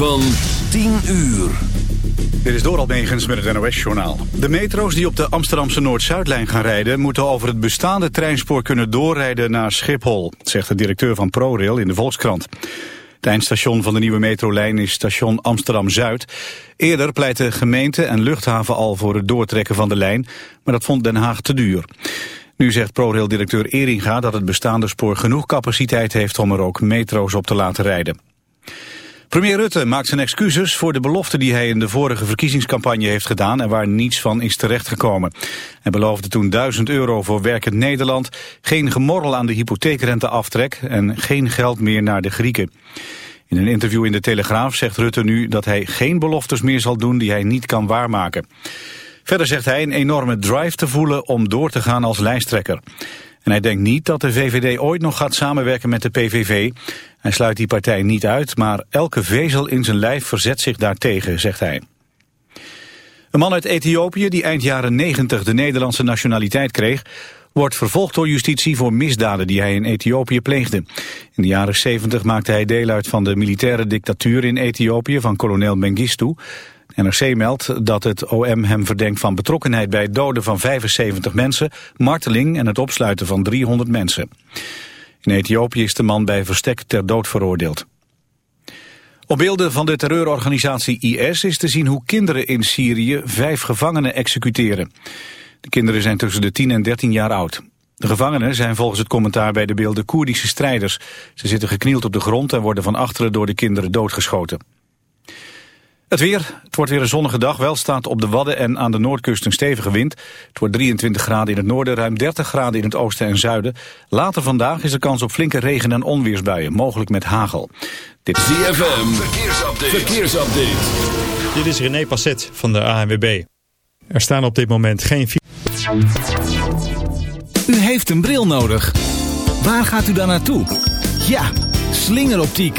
Van 10 uur. Dit is Doral Megens met het NOS-journaal. De metro's die op de Amsterdamse Noord-Zuidlijn gaan rijden... moeten over het bestaande treinspoor kunnen doorrijden naar Schiphol... zegt de directeur van ProRail in de Volkskrant. Het eindstation van de nieuwe metrolijn is station Amsterdam-Zuid. Eerder pleitte gemeente en luchthaven al voor het doortrekken van de lijn... maar dat vond Den Haag te duur. Nu zegt ProRail-directeur Eringa dat het bestaande spoor genoeg capaciteit heeft... om er ook metro's op te laten rijden. Premier Rutte maakt zijn excuses voor de belofte die hij in de vorige verkiezingscampagne heeft gedaan en waar niets van is terechtgekomen. Hij beloofde toen 1000 euro voor werkend Nederland, geen gemorrel aan de hypotheekrenteaftrek en geen geld meer naar de Grieken. In een interview in de Telegraaf zegt Rutte nu dat hij geen beloftes meer zal doen die hij niet kan waarmaken. Verder zegt hij een enorme drive te voelen om door te gaan als lijsttrekker. En hij denkt niet dat de VVD ooit nog gaat samenwerken met de PVV. Hij sluit die partij niet uit, maar elke vezel in zijn lijf verzet zich daartegen, zegt hij. Een man uit Ethiopië die eind jaren 90 de Nederlandse nationaliteit kreeg... wordt vervolgd door justitie voor misdaden die hij in Ethiopië pleegde. In de jaren 70 maakte hij deel uit van de militaire dictatuur in Ethiopië van kolonel Mengistu... NRC meldt dat het OM hem verdenkt van betrokkenheid bij het doden van 75 mensen, marteling en het opsluiten van 300 mensen. In Ethiopië is de man bij verstek ter dood veroordeeld. Op beelden van de terreurorganisatie IS is te zien hoe kinderen in Syrië vijf gevangenen executeren. De kinderen zijn tussen de 10 en 13 jaar oud. De gevangenen zijn volgens het commentaar bij de beelden Koerdische strijders. Ze zitten geknield op de grond en worden van achteren door de kinderen doodgeschoten. Het weer. Het wordt weer een zonnige dag. Wel staat op de Wadden en aan de noordkust een stevige wind. Het wordt 23 graden in het noorden, ruim 30 graden in het oosten en zuiden. Later vandaag is er kans op flinke regen- en onweersbuien, mogelijk met hagel. Dit is ZFM. Verkeersupdate. Verkeersupdate. Dit is René Passet van de ANWB. Er staan op dit moment geen... U heeft een bril nodig. Waar gaat u dan naartoe? Ja, slingeroptiek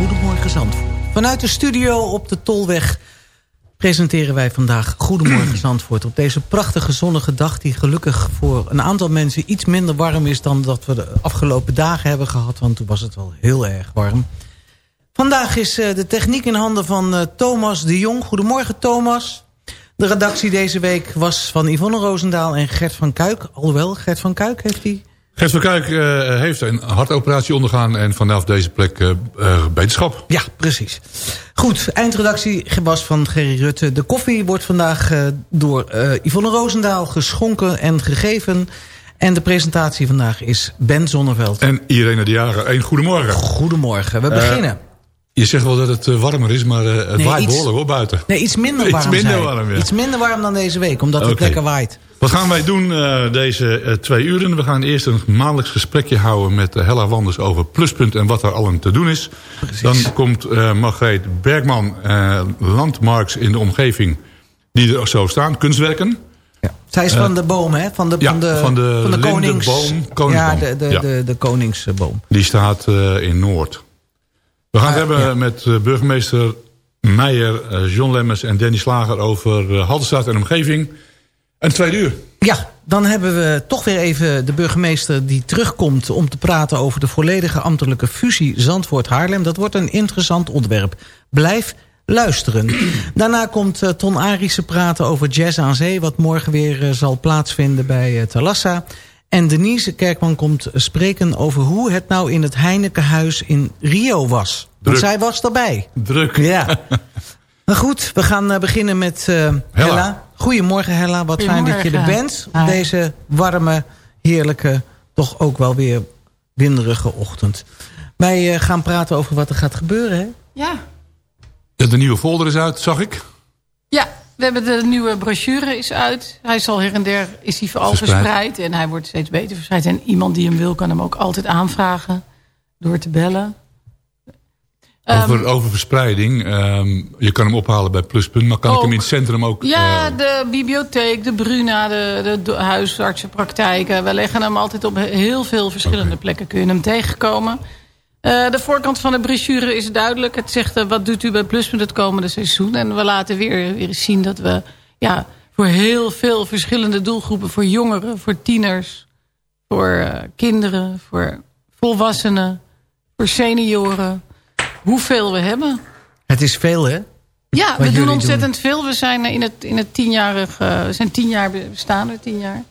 Goedemorgen Zandvoort. Vanuit de studio op de Tolweg presenteren wij vandaag Goedemorgen Zandvoort. Op deze prachtige zonnige dag die gelukkig voor een aantal mensen iets minder warm is... dan dat we de afgelopen dagen hebben gehad, want toen was het wel heel erg warm. Vandaag is eh, de techniek in handen van eh, Thomas de Jong. Goedemorgen Thomas. De redactie deze week was van Yvonne Roosendaal en Gert van Kuik. Alhoewel, Gert van Kuik heeft hij... Gert van Kuik eh, heeft een hartoperatie ondergaan en vanaf deze plek eh, beterschap. Ja, precies. Goed, eindredactie was van Gerry Rutte. De koffie wordt vandaag door Yvonne Roosendaal geschonken en gegeven. En de presentatie vandaag is Ben Zonneveld. En Irene de Jager, een goedemorgen. Goedemorgen, we beginnen. Je zegt wel dat het eh, warmer is, maar eh, het Nee, waait iets- behoorlijk hoor buiten. Nee, iets minder Iets warm. minder zei ik. warm, ja. Iets minder warm dan deze week, omdat het lekker waait. Wat gaan wij doen eh, deze twee uren? We gaan eerst een maandelijks gesprekje houden met eh, Hella Wanders over Pluspunt en wat er allen te doen is. Dan komt Margreet Bergman, landmarks in de omgeving, die er zo staan, kunstwerken. Zij is van de boom, hè? Van de, ja, van de, van de konings... lindenboom, Ja, koningsboom. de, de, Ja. de, de koningsboom. Die staat in Noord. We gaan het hebben ja. met eh, burgemeester Meijer, eh, John Lemmers en Danny Slager over uh, Haldenstraat en omgeving. En tweede uur. Ja, dan hebben we toch weer even de burgemeester die terugkomt... om te praten over de volledige ambtelijke fusie Zandvoort-Haarlem. Dat wordt een interessant onderwerp. Blijf luisteren. Daarna komt eh, Ton Arissen praten over Jazz aan Zee... wat morgen weer eh, zal plaatsvinden bij eh, Talassa. En Denise Kerkman komt spreken over hoe het nou in het Heinekenhuis in Rio was. Want zij was erbij. Druk. Ja. Maar goed, we gaan eh, beginnen met eh, Hella. Goedemorgen Hella, wat fijn dat je er bent. Op Hi. deze warme, heerlijke, toch ook wel weer winderige ochtend. Wij eh, gaan praten over wat er gaat gebeuren. Hè? Ja. De nieuwe folder is uit, zag ik. ja, we hebben de nieuwe brochure is uit. Hij is al her en der is hij al Verspreid. verspreid. En hij wordt steeds beter verspreid. En iemand die hem wil kan hem ook altijd aanvragen. Door te bellen. Over, Ehm, over verspreiding. Ehm, je kan hem ophalen bij Pluspunt. Maar kan ik hem in het centrum ook... Ja, eh, de bibliotheek, de Bruna, de, de, de huisartsenpraktijken. We leggen hem altijd op heel veel verschillende plekken. Kun je hem tegenkomen. Eh, de voorkant van de brochure is duidelijk. Het zegt eh, wat doet u bij Pluspunt het komende seizoen. En we laten weer, weer zien dat we ja, voor heel veel verschillende doelgroepen... voor jongeren, voor tieners, voor eh, kinderen, voor volwassenen... voor senioren... hoeveel we hebben. Het is veel, hè? Ja, we doen doen. ontzettend veel. We zijn in het, in het tienjarig, we zijn tien jaar be- bestaan we tien jaar.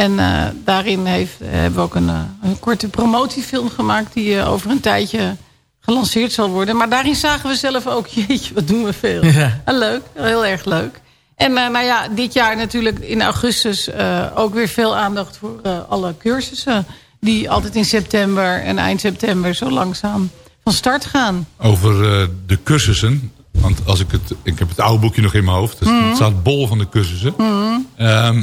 En eh, daarin heeft, eh, hebben we ook een, eh, een korte promotiefilm gemaakt die eh, over een tijdje gelanceerd zal worden. Maar daarin zagen we zelf ook, jeetje, wat doen we veel. Ja. En leuk, heel erg leuk. En eh, nou ja, dit jaar natuurlijk in augustus eh, ook weer veel aandacht voor eh, alle cursussen. Die altijd in september en eind september zo langzaam van start gaan. Over eh, de cursussen. Want als ik het, ik heb het oude boekje nog in mijn hoofd. Dus Mhm. Het staat bol van de cursussen. Ehm,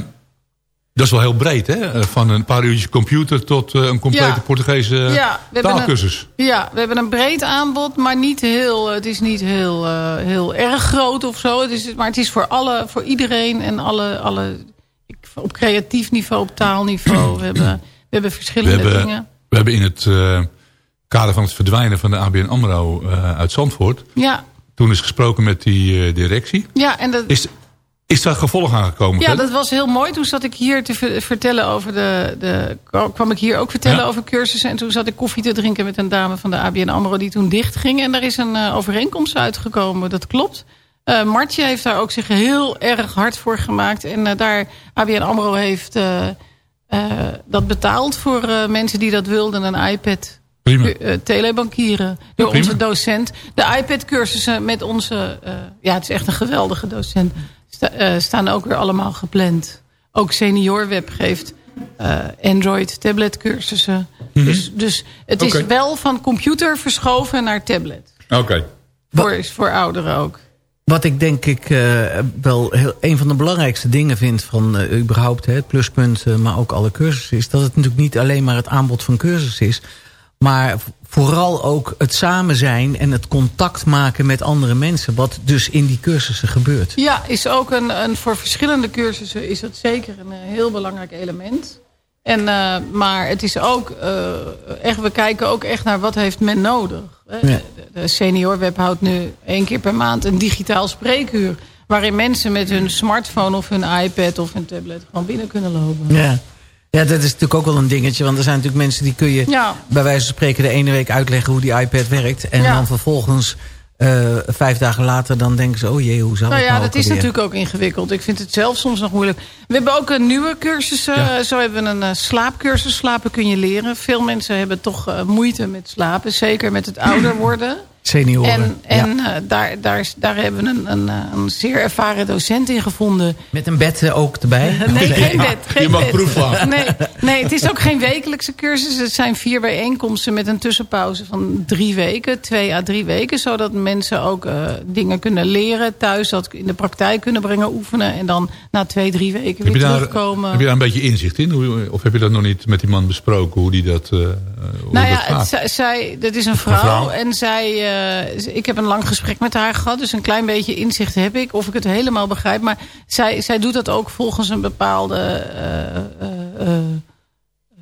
dat is wel heel breed, hè? Eh, Van een paar uurtjes computer tot eh, een complete Ja. Portugese Ja, we hebben taalkursus. Ja, we hebben een breed aanbod, maar niet heel, het is niet heel, eh, heel erg groot of zo. Het is, maar het is voor, alle, voor iedereen en alle, alle ik- op creatief niveau, op taalniveau. We hebben, we hebben We verschillende hebben, dingen. we hebben in het eh, kader van het verdwijnen van de ABN AMRO eh, uit Zandvoort... Ja, toen is gesproken met die eh, directie. ja, en dat, Is, is daar gevolg aangekomen? ja, dat was heel mooi. Toen zat ik hier te ver- vertellen over de, de... kwam ik hier ook vertellen Ja. over cursussen. En toen zat ik koffie te drinken met een dame van de ABN AMRO... die toen dicht ging. En daar is een eh, overeenkomst uitgekomen. Dat klopt. Eh Martje heeft daar ook zich heel erg hard voor gemaakt. En eh, daar ABN AMRO heeft dat betaald voor mensen die dat wilden. Een iPad Prima. telebankieren door onze docent. De iPad-cursussen met onze... ja, het is echt een geweldige docent. Sta- eh, staan ook weer allemaal gepland. Ook SeniorWeb geeft eh, Android tablet-cursussen. Dus, dus het is Mhm. Wel van computer verschoven naar tablet. Oké. Voor, voor ouderen ook. Wat ik denk ik eh, wel heel, een van de belangrijkste dingen vind van eh, überhaupt hè, het pluspunt, eh, maar ook alle cursussen, is dat het natuurlijk niet alleen maar het aanbod van cursus is, maar vooral ook het samen zijn en het contact maken met andere mensen, wat dus in die cursussen gebeurt. Ja, is ook een, een, voor verschillende cursussen is dat zeker een eh, heel belangrijk element. En, eh, maar het is ook eh, echt, we kijken ook echt naar wat heeft men nodig. hè. Ja. De, de seniorweb houdt nu één keer per maand een digitaal spreekuur. Waarin mensen met hun smartphone of hun iPad of hun tablet gewoon binnen kunnen lopen. Ja. Ja, dat is natuurlijk ook wel een dingetje, want er zijn natuurlijk mensen die kun je Ja. bij wijze van spreken de ene week uitleggen hoe die iPad werkt en Ja. dan vervolgens eh, vijf dagen later dan denken ze, oh jee, hoe zou Nou dat ja, nou dat ook is natuurlijk ook ingewikkeld. Ik vind het zelf soms nog moeilijk. We hebben ook een nieuwe cursus. eh, Ja. Zo hebben we een eh, slaapcursus. Slapen kun je leren. Veel mensen hebben toch moeite met slapen. Zeker met het ouder worden. Senioren. En, en eh, daar, daar, is- daar hebben we een, een, eh, een zeer ervaren docent in gevonden. Met een bed eh, ook erbij. Nee, geen bed. Geen Je mag bed. proefslaan. Nee, nee, het is ook geen wekelijkse cursus. Het zijn vier bijeenkomsten met een tussenpauze van drie weken. Twee à drie weken. Zodat mensen ook eh, dingen kunnen leren thuis. Dat in de praktijk kunnen brengen, oefenen. En dan na twee, drie weken Heb weer je, daar, terugkomen. heb je daar een beetje inzicht in? Of heb je dat nog niet met die man besproken? Hoe die dat, eh, hoe Nou dat ja, gaat? het, zij- zij, dat is een vrouw. vrouw. En zij, eh, ik heb een lang gesprek met haar gehad. Dus een klein beetje inzicht heb ik. Of ik het helemaal begrijp. Maar zij, zij doet dat ook volgens een bepaalde... eh, eh,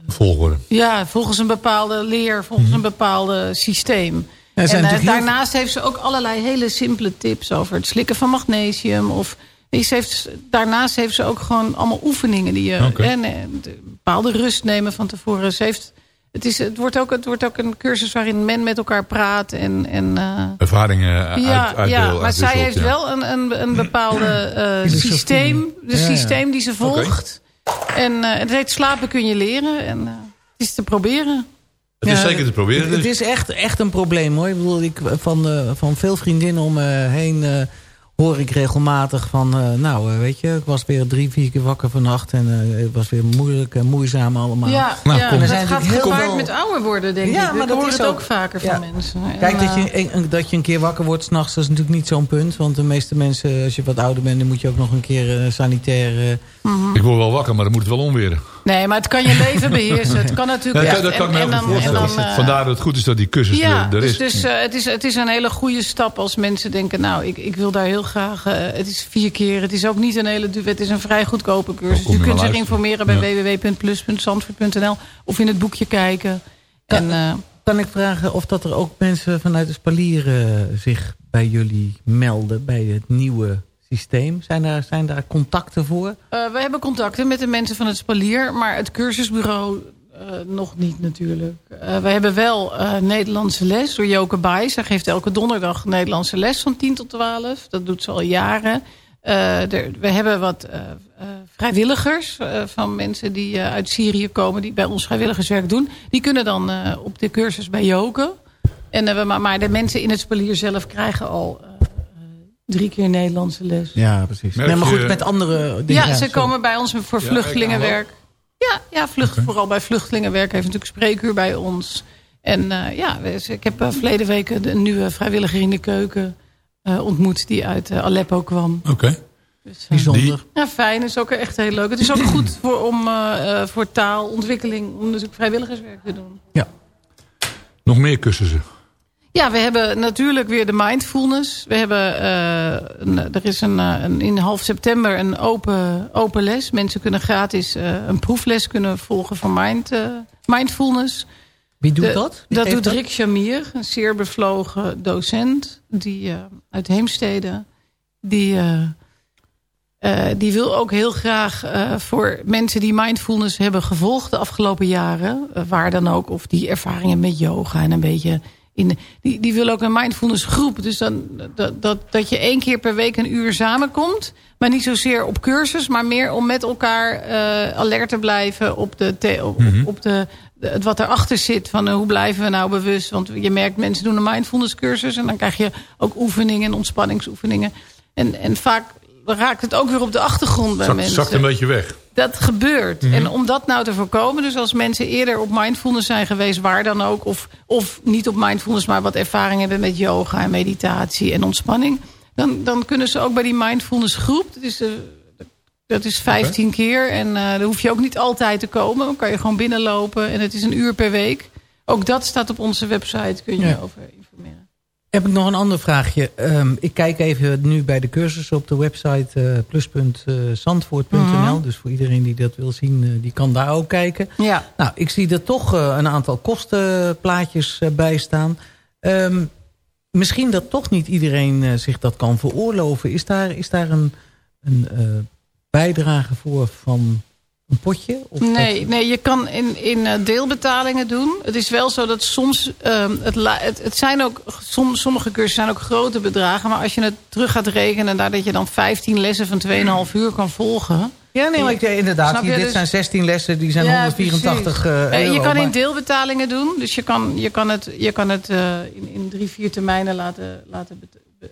Volgorde. ja, volgens een bepaalde leer. Volgens een bepaalde systeem. Ja, en heel daarnaast heeft ze ook allerlei hele simpele tips over het slikken van magnesium. Of ze heeft, daarnaast heeft ze ook gewoon allemaal oefeningen die je en, de- bepaalde rust nemen van tevoren. Ze heeft, het, is, het, wordt ook, het wordt ook een cursus waarin men met elkaar praat. En, en, eh, Ervaringen uit, ja, uit ja, maar zij heeft ja. wel een, een, een bepaalde eh, systeem. De Ja, ja. systeem die ze volgt. En eh, het heet slapen kun je leren. En eh, het is te proberen. Het is zeker te proberen. Het dus. is echt, echt een probleem hoor. Ik bedoel, ik, van, eh, van veel vriendinnen om me heen eh, hoor ik regelmatig van... eh, nou, eh, weet je, ik was weer drie, vier keer wakker vannacht... en eh, het was weer moeilijk en moeizaam allemaal. Ja, Nou, ja kom. dat zijn gaat heel gepaard met ouder worden, denk Ja, ik. maar Ik dat hoor is het ook, ook- vaker ja. van mensen. En, Kijk, dat je, dat je een keer wakker wordt s'nachts, dat is natuurlijk niet zo'n punt. Want de meeste mensen, als je wat ouder bent... dan moet je ook nog een keer sanitair... Ik word wel wakker, maar dan moet het wel onweren. Nee, maar het kan je leven beheersen. Het kan natuurlijk... Ja, echt. dat kan ik me En- dan- en dan, eh, Vandaar dat het goed is dat die cursus Ja, er, er dus, is. dus eh, het, is, het is een hele goede stap als mensen denken... nou, ik, ik wil daar heel graag... eh, het is vier keer, het is ook niet een hele duur... het is een vrij goedkope cursus. kom U je kunt zich informeren bij www.plus.zandvoort.nl... of in het boekje kijken. En, eh, kan ik vragen of dat er ook mensen vanuit de spalier eh, zich bij jullie melden... bij het nieuwe systeem? Zijn daar, zijn daar contacten voor? Eh, we hebben contacten met de mensen van het Spalier. Maar het cursusbureau eh, nog niet natuurlijk. Eh, we hebben wel Nederlandse les door Joke Baai. Zij geeft elke donderdag Nederlandse les van 10 tot 12. Dat doet ze al jaren. We hebben wat vrijwilligers van mensen die uit Syrië komen... die bij ons vrijwilligerswerk doen. Die kunnen dan op de cursus bij Joke. En, we- maar de mensen in het spalier zelf krijgen al... Drie keer Nederlandse les. Ja, precies. Merk Nee, maar goed, je- met andere dingen. Ja, ze komen bij ons voor Ja, vluchtelingenwerk. Ja, ja vlucht, vooral bij vluchtelingenwerk heeft natuurlijk een spreekuur bij ons. En eh, ja, ik heb uh, verleden week een nieuwe vrijwilliger in de keuken eh, ontmoet die uit Aleppo kwam. Oké. Dus, Bijzonder. ja, fijn. is ook echt heel leuk. Het is ook goed voor, om, voor taalontwikkeling om natuurlijk vrijwilligerswerk te doen. Nog meer cursussen. Ja, we hebben natuurlijk weer de mindfulness. We hebben, eh, een- er is een, eh, een, in half september een open, open les. Mensen kunnen gratis eh, een proefles kunnen volgen van mind, mindfulness. Wie doet De- dat? Wie Dat doet Rick Chamier, een zeer bevlogen docent die, uit Heemstede. Die, die wil ook heel graag voor mensen die mindfulness hebben gevolgd de afgelopen jaren. waar dan ook, of die ervaringen met yoga en een beetje... In, die, die wil ook een mindfulness groep. Dus dan, dat, dat, dat je één keer per week een uur samenkomt. Maar niet zozeer op cursus, maar meer om met elkaar eh, alert te blijven op, de, the- op, Mhm. op de, het wat erachter zit. Van eh, hoe blijven we nou bewust? Want je merkt mensen doen een mindfulness cursus. En dan krijg je ook oefeningen en ontspanningsoefeningen. En, en vaak raakt het ook weer op de achtergrond bij Zakt, mensen. zakt een beetje weg. Dat gebeurt. Mhm. En om dat nou te voorkomen, dus als mensen eerder op mindfulness zijn geweest, waar dan ook, of, of niet op mindfulness, maar wat ervaring hebben met yoga en meditatie en ontspanning, dan, dan kunnen ze ook bij die mindfulness groep, dat is, eh, dat is 15 keer en eh daar hoef je ook niet altijd te komen, dan kan je gewoon binnenlopen en het is een uur per week. Ook dat staat op onze website, kun je Ja. over. Heb ik nog een ander vraagje. Ehm, ik kijk even nu bij de cursussen op de website eh plus.zandvoort.nl. Mhm. Dus voor iedereen die dat wil zien, eh, die kan daar ook kijken. Ja. Nou, ik zie er toch eh, een aantal kostenplaatjes eh, bij staan. Ehm, misschien dat toch niet iedereen eh, zich dat kan veroorloven. Is daar, is daar een, een eh, bijdrage voor van een potje? Of Nee, dat- nee, je kan in, in eh, deelbetalingen doen. Het is wel zo dat soms... ehm, het, het, het zijn ook, som, sommige cursussen zijn ook grote bedragen. Maar als je het terug gaat rekenen... nadat je dan 15 lessen van 2,5 uur kan volgen... Ja, nee, maar ik, inderdaad. Hier, dit Dus- zijn 16 lessen, die zijn Ja, 184 precies. eh, euro. je kan in deelbetalingen doen. Dus je kan, je kan het, je kan het eh, in, in drie, vier termijnen laten, laten be-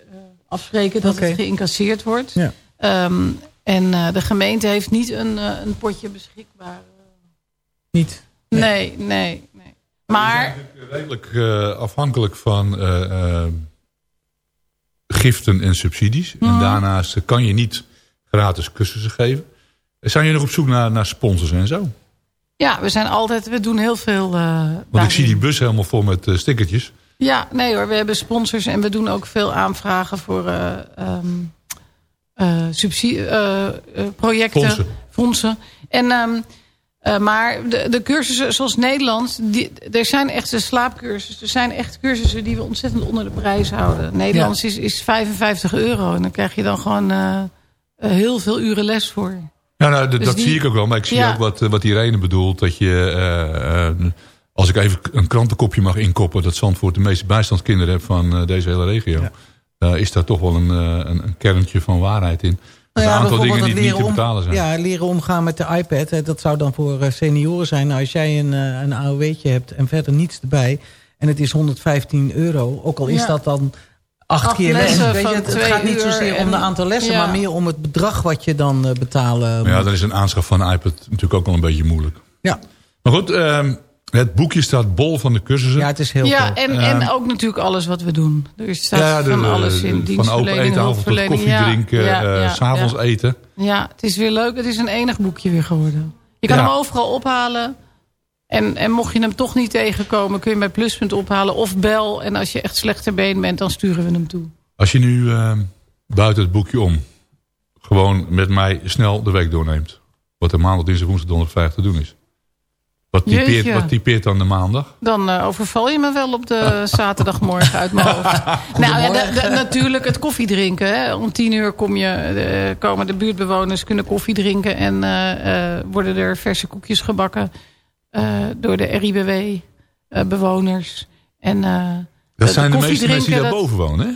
afspreken... dat het geïncasseerd wordt. Ja. Ehm, en eh, de gemeente heeft niet een, eh, een potje beschikbaar. Niet. Nee, nee, nee. Maar... Redelijk eh, afhankelijk van eh, eh, giften en subsidies. En Mhm. daarnaast kan je niet gratis cursussen geven. Zijn jullie nog op zoek naar, naar sponsors en zo? Ja, we zijn altijd, we doen heel veel. eh, Want ik zie die bus helemaal vol met eh, stickertjes. Ja, nee hoor, we hebben sponsors en we doen ook veel aanvragen voor eh ehm, eh, subsidie, eh, eh, projecten, Fondsen. fondsen. En, ehm, eh, maar de, de cursussen zoals Nederlands, die, er zijn echt de slaapcursussen. Er zijn echt cursussen die we ontzettend onder de prijs houden. Nederlands is, is 55 euro en dan krijg je dan gewoon heel veel uren les voor. Ja, nou, Dus dat die- zie ik ook wel. Maar ik zie Ja. ook wat, wat Irene bedoelt. Dat je, eh, eh, als ik even een krantenkopje mag inkoppen... dat Zandvoort de meeste bijstandskinderen heeft van deze hele regio... eh, is daar toch wel een, eh, een, een kerntje van waarheid in. Er Nou ja, een aantal dingen die niet te betalen zijn. Ja, leren omgaan met de iPad. hè, Dat zou dan voor eh, senioren zijn. Nou, als jij een, eh, een AOW'tje hebt en verder niets erbij... en het is 115 euro, ook al is Ja. dat dan acht, Acht keer les. lessen Weet je, het, gaat niet zozeer om de aantal lessen... ja. maar meer om het bedrag wat je dan eh, betalen moet. Ja, dan is een aanschaf van een iPad natuurlijk ook wel een beetje moeilijk. Ja. Maar goed, ehm, het boekje staat bol van de cursussen. Ja, het is heel Ja, tof. en, Ehm, en ook natuurlijk alles wat we doen. Er staat Ja, de- van alles in. Van open Dienstverlening, eten, avond tot koffie Ja, drinken, ja, eh, ja, s'avonds ja. eten. Ja, het is weer leuk. Het is een enig boekje weer geworden. Je kan Ja. hem overal ophalen. En, en mocht je hem toch niet tegenkomen, kun je hem bij Pluspunt ophalen. Of bel. En als je echt slechter been bent, dan sturen we hem toe. Als je nu ehm, buiten het boekje om gewoon met mij snel de week doorneemt. Wat er maandag, dinsdag, woensdag, donderdag, vrijdag te doen is. Wat typeert, Jeetje. wat typeert dan de maandag? Dan eh, overval je me wel op de zaterdagmorgen uit mijn hoofd. nou ja, de- de- natuurlijk het koffiedrinken. Hè. Om tien uur kom je, eh, komen de buurtbewoners kunnen koffie drinken. En eh, worden er verse koekjes gebakken. door de RIBW-bewoners. en Dat zijn de meeste mensen die dat- daarboven wonen, hè?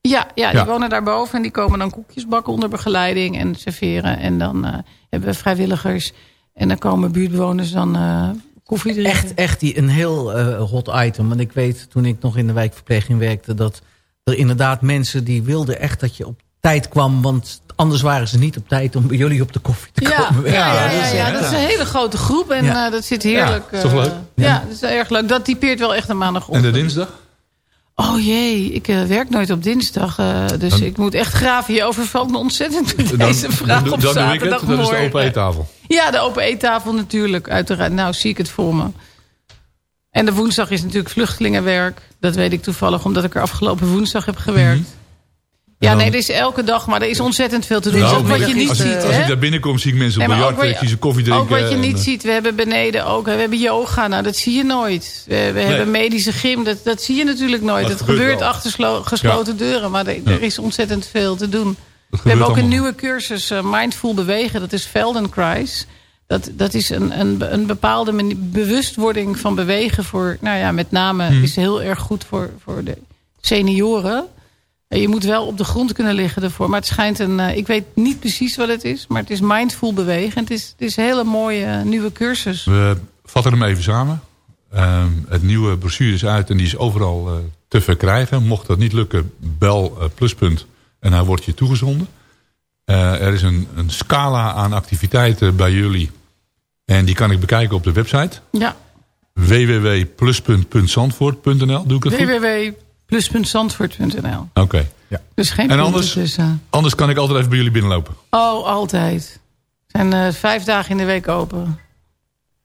Ja, ja, die Ja. wonen daarboven en die komen dan koekjes bakken onder begeleiding en serveren. En dan hebben we vrijwilligers en dan komen buurtbewoners dan eh, koffie drinken. Echt, echt die, een heel eh, hot item. Want ik weet toen ik nog in de wijkverpleging werkte... dat er inderdaad mensen die wilden echt dat je op tijd kwam. Want anders waren ze niet op tijd om bij jullie op de koffie te Ja, komen. ja, ja, ja, dus, ja, eh, dat is een hele grote groep en Ja. eh, dat zit heerlijk. Ja, toch leuk? Ja, dat is erg leuk. Dat typeert wel echt een En maandagochtend. de dinsdag? Oh jee, ik eh, werk nooit op dinsdag. eh, dus Dan- ik moet echt graven. Je overvalt me ontzettend met Dan, deze vraag dan, op dan doe ik het. Dat is de open eettafel. Ja, de open eettafel natuurlijk, uiteraard. Nou, zie ik het voor me. En de woensdag is natuurlijk vluchtelingenwerk. Dat weet ik toevallig, omdat ik er afgelopen woensdag heb gewerkt. En dan- nee, er is elke dag, maar er is ontzettend veel te doen. Nou, Dus ook wat je niet als, ziet, als hè? ik daar binnenkom, zie ik mensen op Nee, biljart. zie ze koffie drinken. Ook wat je en, niet eh, ziet. We hebben beneden ook. We hebben yoga. Nou, dat zie je nooit. We, we hebben medische gym. Dat, dat zie je natuurlijk nooit. Dat het gebeurt wel. achter slo- gesloten deuren. Maar er, Ja. er is ontzettend veel te doen. We hebben ook een nieuwe cursus. eh, Mindful Bewegen. Dat is Feldenkrais. Dat, dat is een, een, een bepaalde bewustwording van bewegen. Voor, nou ja, met name Hmm. is heel erg goed voor, voor de senioren. En Je moet wel op de grond kunnen liggen ervoor. Maar het schijnt een... eh, ik weet niet precies wat het is. Maar het is mindful bewegen. Het is, het is een hele mooie eh, nieuwe cursus. We vatten hem even samen. Ehm, het nieuwe brochure is uit en die is overal eh, te verkrijgen. Mocht dat niet lukken, bel eh, pluspunt en hij wordt je toegezonden. Eh, er is een, een scala aan activiteiten bij jullie. En die kan ik bekijken op de website. Ja. www.pluspunt.zandvoort.nl Doe ik dat goed? www.plus.zandvoort.nl Oké. Dus geen En anders? tussen. Anders kan ik altijd even bij jullie binnenlopen. Oh, altijd. We zijn eh, vijf dagen in de week open.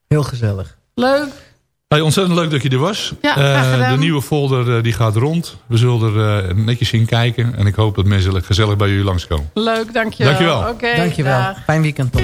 Heel gezellig. Leuk. Hey, ontzettend leuk dat je er was. Ja, graag Eh, gedaan. de nieuwe folder eh, die gaat rond. We zullen er eh, netjes in kijken. En ik hoop dat mensen gezellig bij jullie langskomen. Leuk, dankjewel. Dankjewel. Oké, Dankjewel. dag. Fijn weekend toch.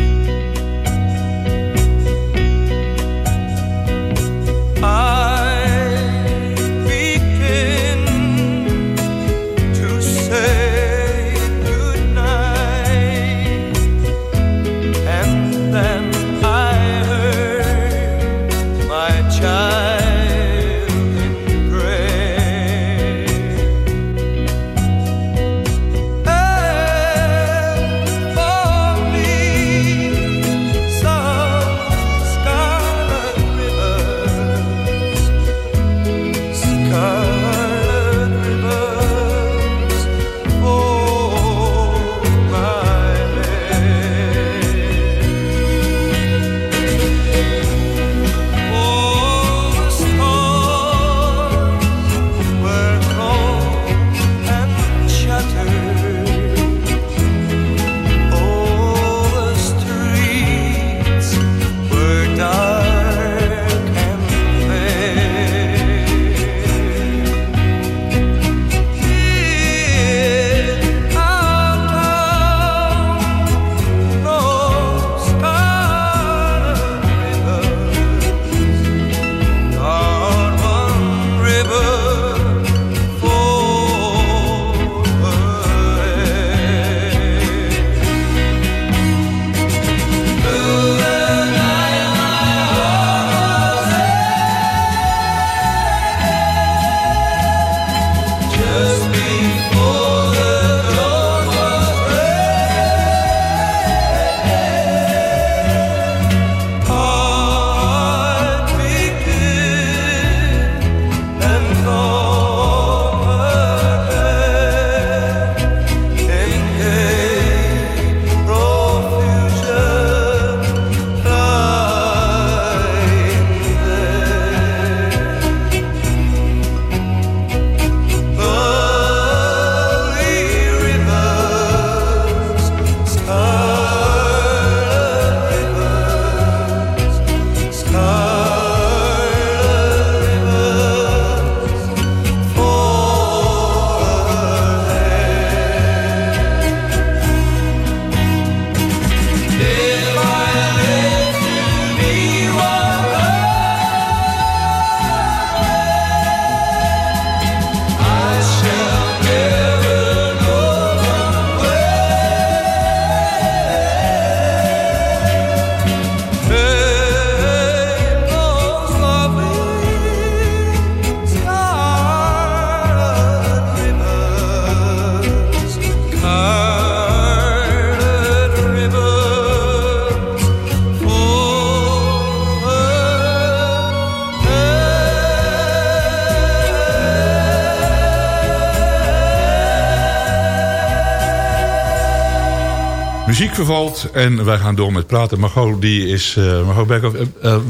En wij gaan door met praten. Margot, die is... eh Margot Berghoff, eh, eh,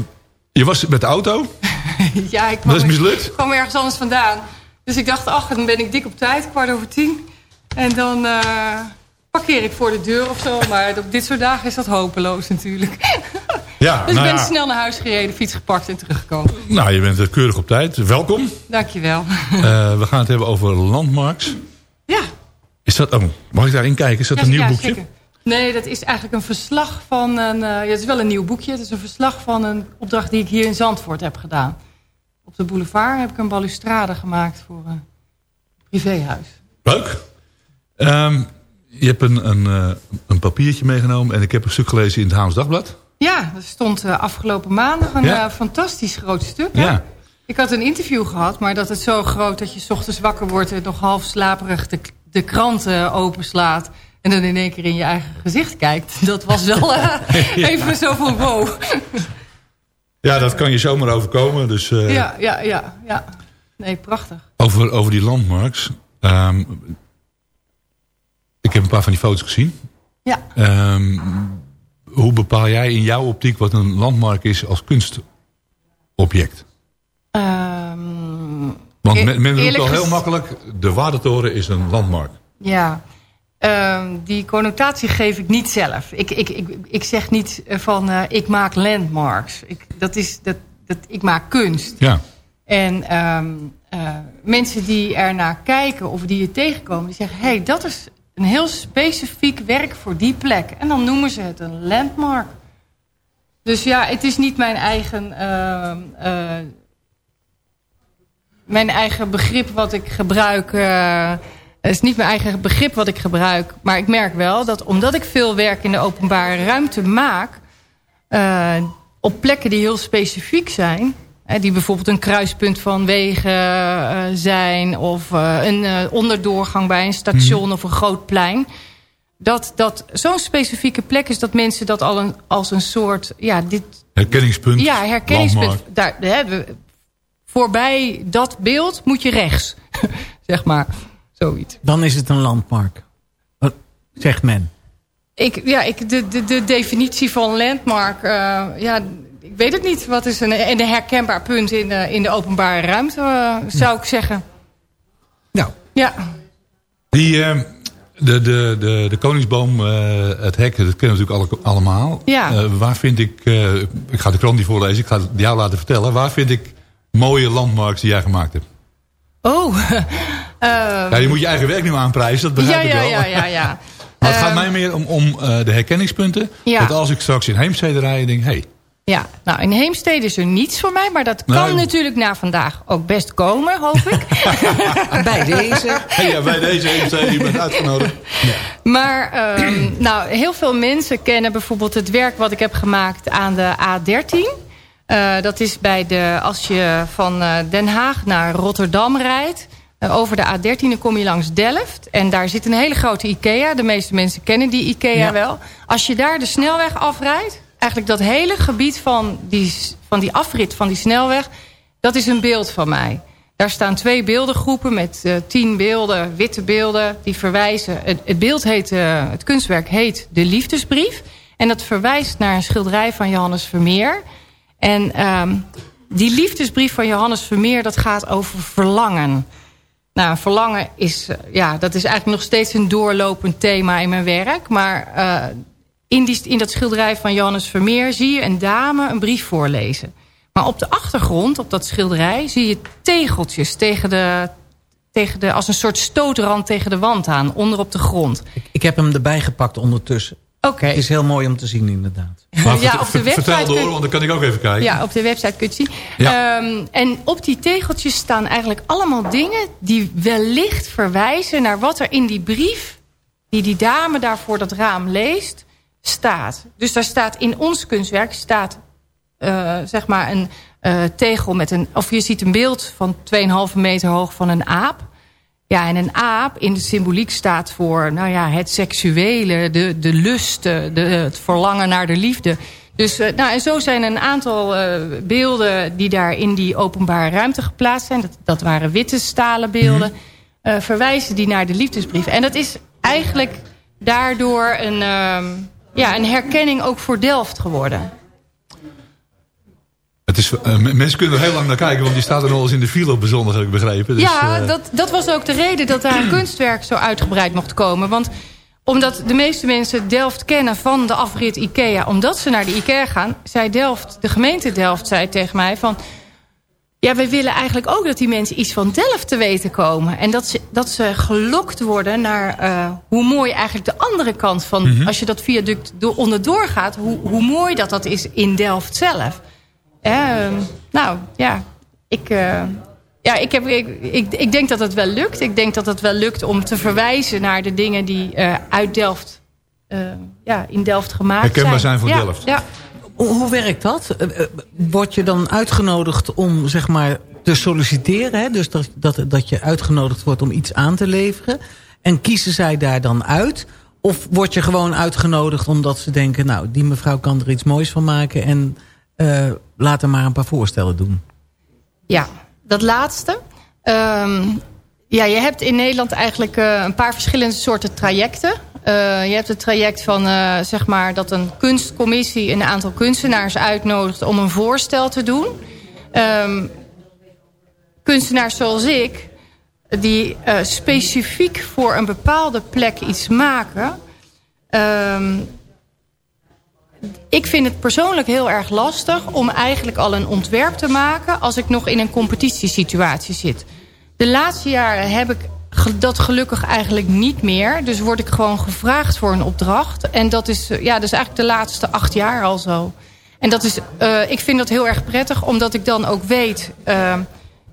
je was met de auto. Ja, ik kwam, Dat is mislukt? kwam ergens anders vandaan. Dus ik dacht, ach, dan ben ik dik op tijd, kwart over tien. En dan parkeer ik voor de deur of zo. Maar op dit soort dagen is dat hopeloos natuurlijk. Ja, Dus nou ik ben ja. snel naar huis gereden, fiets gepakt en teruggekomen. Nou, je bent keurig op tijd. Welkom. Dankjewel. Eh we gaan het hebben over landmarks. Ja. Is dat, oh, mag ik daarin kijken? Is dat Ja, een nieuw ja, boekje? zeker. Nee, dat is eigenlijk een verslag van een... eh, ja, het is wel een nieuw boekje. Het is een verslag van een opdracht die ik hier in Zandvoort heb gedaan. Op de boulevard heb ik een balustrade gemaakt voor een privéhuis. Leuk. Ehm, je hebt een, een, eh, een papiertje meegenomen en ik heb een stuk gelezen in het Haams Dagblad. Ja, dat stond eh, afgelopen maandag een Ja. fantastisch groot stuk. Ja. Ik had een interview gehad, maar dat het zo groot dat je 's ochtends wakker wordt... en nog half slaperig de, de kranten openslaat... en dan in één keer in je eigen gezicht kijkt. Dat was wel eh, even zo van wow. Ja, dat kan je zomaar overkomen. Dus, eh, Ja, ja, ja, ja. Nee, prachtig. over, over die landmarks. Ehm, ik heb een paar van die foto's gezien. Ja. Ehm, hoe bepaal jij in jouw optiek wat een landmark is als kunstobject? Ehm, Want e- men, men roept al heel makkelijk... de Waardetoren is een landmark. Ja, Ehm, die connotatie geef ik niet zelf. Ik, ik, ik, ik zeg niet eh, van eh, ik maak landmarks. Ik, dat is, dat, dat, ik maak kunst. Ja. En ehm, eh, mensen die ernaar kijken of die je tegenkomen... die zeggen, hé, hey, dat is een heel specifiek werk voor die plek. En dan noemen ze het een landmark. Dus ja, het is niet mijn eigen... ehm, eh, mijn eigen begrip wat ik gebruik... het is niet mijn eigen begrip wat ik gebruik. Maar ik merk wel dat omdat ik veel werk in de openbare ruimte maak... eh, op plekken die heel specifiek zijn... hè, die bijvoorbeeld een kruispunt van wegen eh, zijn... of eh, een onderdoorgang bij een station of een groot plein... dat, dat zo'n specifieke plek is dat mensen dat al een, als een soort... Ja, dit, Herkenningspunt. ja, herkenningspunt. landmark. Daar, hè, we- voorbij dat beeld moet je rechts. zeg maar, zoiets. Dan is het een landmark. Wat zegt men? Ik, ja, ik, de, de, de definitie van landmark... eh, ja, ik weet het niet. Wat is een, een herkenbaar punt in de, in de openbare ruimte, eh, zou ik zeggen. Nou. Ja. Die, eh, de, de, de, de koningsboom, eh, het hek, dat kennen we natuurlijk alle, allemaal. Ja. Eh, waar vind ik, eh, ik ga de krant niet voorlezen, ik ga het jou laten vertellen. Waar vind ik mooie landmarks die jij gemaakt hebt? Oh. Eh, Ja, je moet je eigen werk nu aanprijzen, dat ja, begrijp ik ja, wel. ja, ja, ja. Maar het gaat Ehm, mij meer om, om eh, de herkenningspunten. Ja. Dat als ik straks in Heemstede rij, denk ik, hey, Ja, nou in Heemstede is er niets voor mij, maar dat kan Nee. natuurlijk na vandaag ook best komen, hoop ik. Bij deze. ja, bij deze Heemstede, je bent uitgenodigd. Maar ehm, nou, heel veel mensen kennen bijvoorbeeld het werk wat ik heb gemaakt aan de A13. Eh, dat is bij de, als je van eh, Den Haag naar Rotterdam rijdt. Eh, over de A13 dan kom je langs Delft. En daar zit een hele grote IKEA. De meeste mensen kennen die IKEA Ja. wel. Als je daar de snelweg afrijdt. Eigenlijk dat hele gebied van die, van die afrit van die snelweg. Dat is een beeld van mij. Daar staan twee beeldengroepen met eh, tien beelden, witte beelden, die verwijzen. Het, het beeld heet, eh, het kunstwerk heet De Liefdesbrief. En dat verwijst naar een schilderij van Johannes Vermeer. En ehm, die liefdesbrief van Johannes Vermeer, dat gaat over verlangen. Nou, verlangen is, eh, ja, dat is eigenlijk nog steeds een doorlopend thema in mijn werk. Maar eh, in, die, in dat schilderij van Johannes Vermeer zie je een dame een brief voorlezen. Maar op de achtergrond, op dat schilderij, zie je tegeltjes tegen de, tegen de, als een soort stootrand tegen de wand aan, onder op de grond. Ik, ik heb hem erbij gepakt ondertussen. Oké. Het is heel mooi om te zien inderdaad. Maar Ja, vertel- op de website Vertel door, want dan kan ik ook even kijken. Ja, op de website kun je het zien. Ja. Ehm, en op die tegeltjes staan eigenlijk allemaal dingen... die wellicht verwijzen naar wat er in die brief... die die dame daar voor dat raam leest, staat. Dus daar staat in ons kunstwerk... staat eh, zeg maar een eh, tegel met een... of je ziet een beeld van 2,5 meter hoog van een aap... Ja, en een aap in de symboliek staat voor nou ja, het seksuele, de, de lust, de, het verlangen naar de liefde. Dus eh, nou, en zo zijn een aantal eh, beelden die daar in die openbare ruimte geplaatst zijn. Dat, dat waren witte stalen beelden. eh, verwijzen die naar de liefdesbrief. En dat is eigenlijk daardoor een, ehm, ja, een herkenning ook voor Delft geworden. Het is, eh, mensen kunnen er heel lang naar kijken, want die staat er nog eens in de file op zondag, heb ik begrepen. Dus, ja, eh, dat, dat was ook de reden dat daar een kunstwerk zo uitgebreid mocht komen. Want omdat de meeste mensen Delft kennen van de afrit Ikea... omdat ze naar de Ikea gaan, zei Delft, de gemeente Delft zei tegen mij van... Ja, wij willen eigenlijk ook dat die mensen iets van Delft te weten komen. En dat ze, dat ze gelokt worden naar eh, hoe mooi eigenlijk de andere kant van... als je dat viaduct door, onderdoor gaat, hoe, hoe mooi dat dat is in Delft zelf. Ehm, nou, ja, ik, eh, ja ik, heb, ik, ik, ik denk dat het wel lukt. Ik denk dat het wel lukt om te verwijzen naar de dingen die eh, uit Delft... eh, ja, in Delft gemaakt Herkenbaar zijn voor Ja, Delft. Ja, Hoe, hoe werkt dat? Word je dan uitgenodigd om zeg maar te solliciteren? Hè? Dus dat, dat, dat je uitgenodigd wordt om iets aan te leveren. En kiezen zij daar dan uit? Of word je gewoon uitgenodigd omdat ze denken... nou, die mevrouw kan er iets moois van maken... en eh laat haar maar een paar voorstellen doen. Ja, dat laatste. Ehm, ja, je hebt in Nederland eigenlijk eh, een paar verschillende soorten trajecten. Eh, je hebt het traject van eh, zeg maar dat een kunstcommissie een aantal kunstenaars uitnodigt om een voorstel te doen. Ehm, kunstenaars zoals ik, die eh, specifiek voor een bepaalde plek iets maken. Ehm, ik vind het persoonlijk heel erg lastig om eigenlijk al een ontwerp te maken... als ik nog in een competitiesituatie zit. De laatste jaren heb ik dat gelukkig eigenlijk niet meer. Dus word ik gewoon gevraagd voor een opdracht. En dat is, eh, ja, dat is eigenlijk de laatste acht jaar al zo. En dat is, eh, ik vind dat heel erg prettig, omdat ik dan ook weet... eh,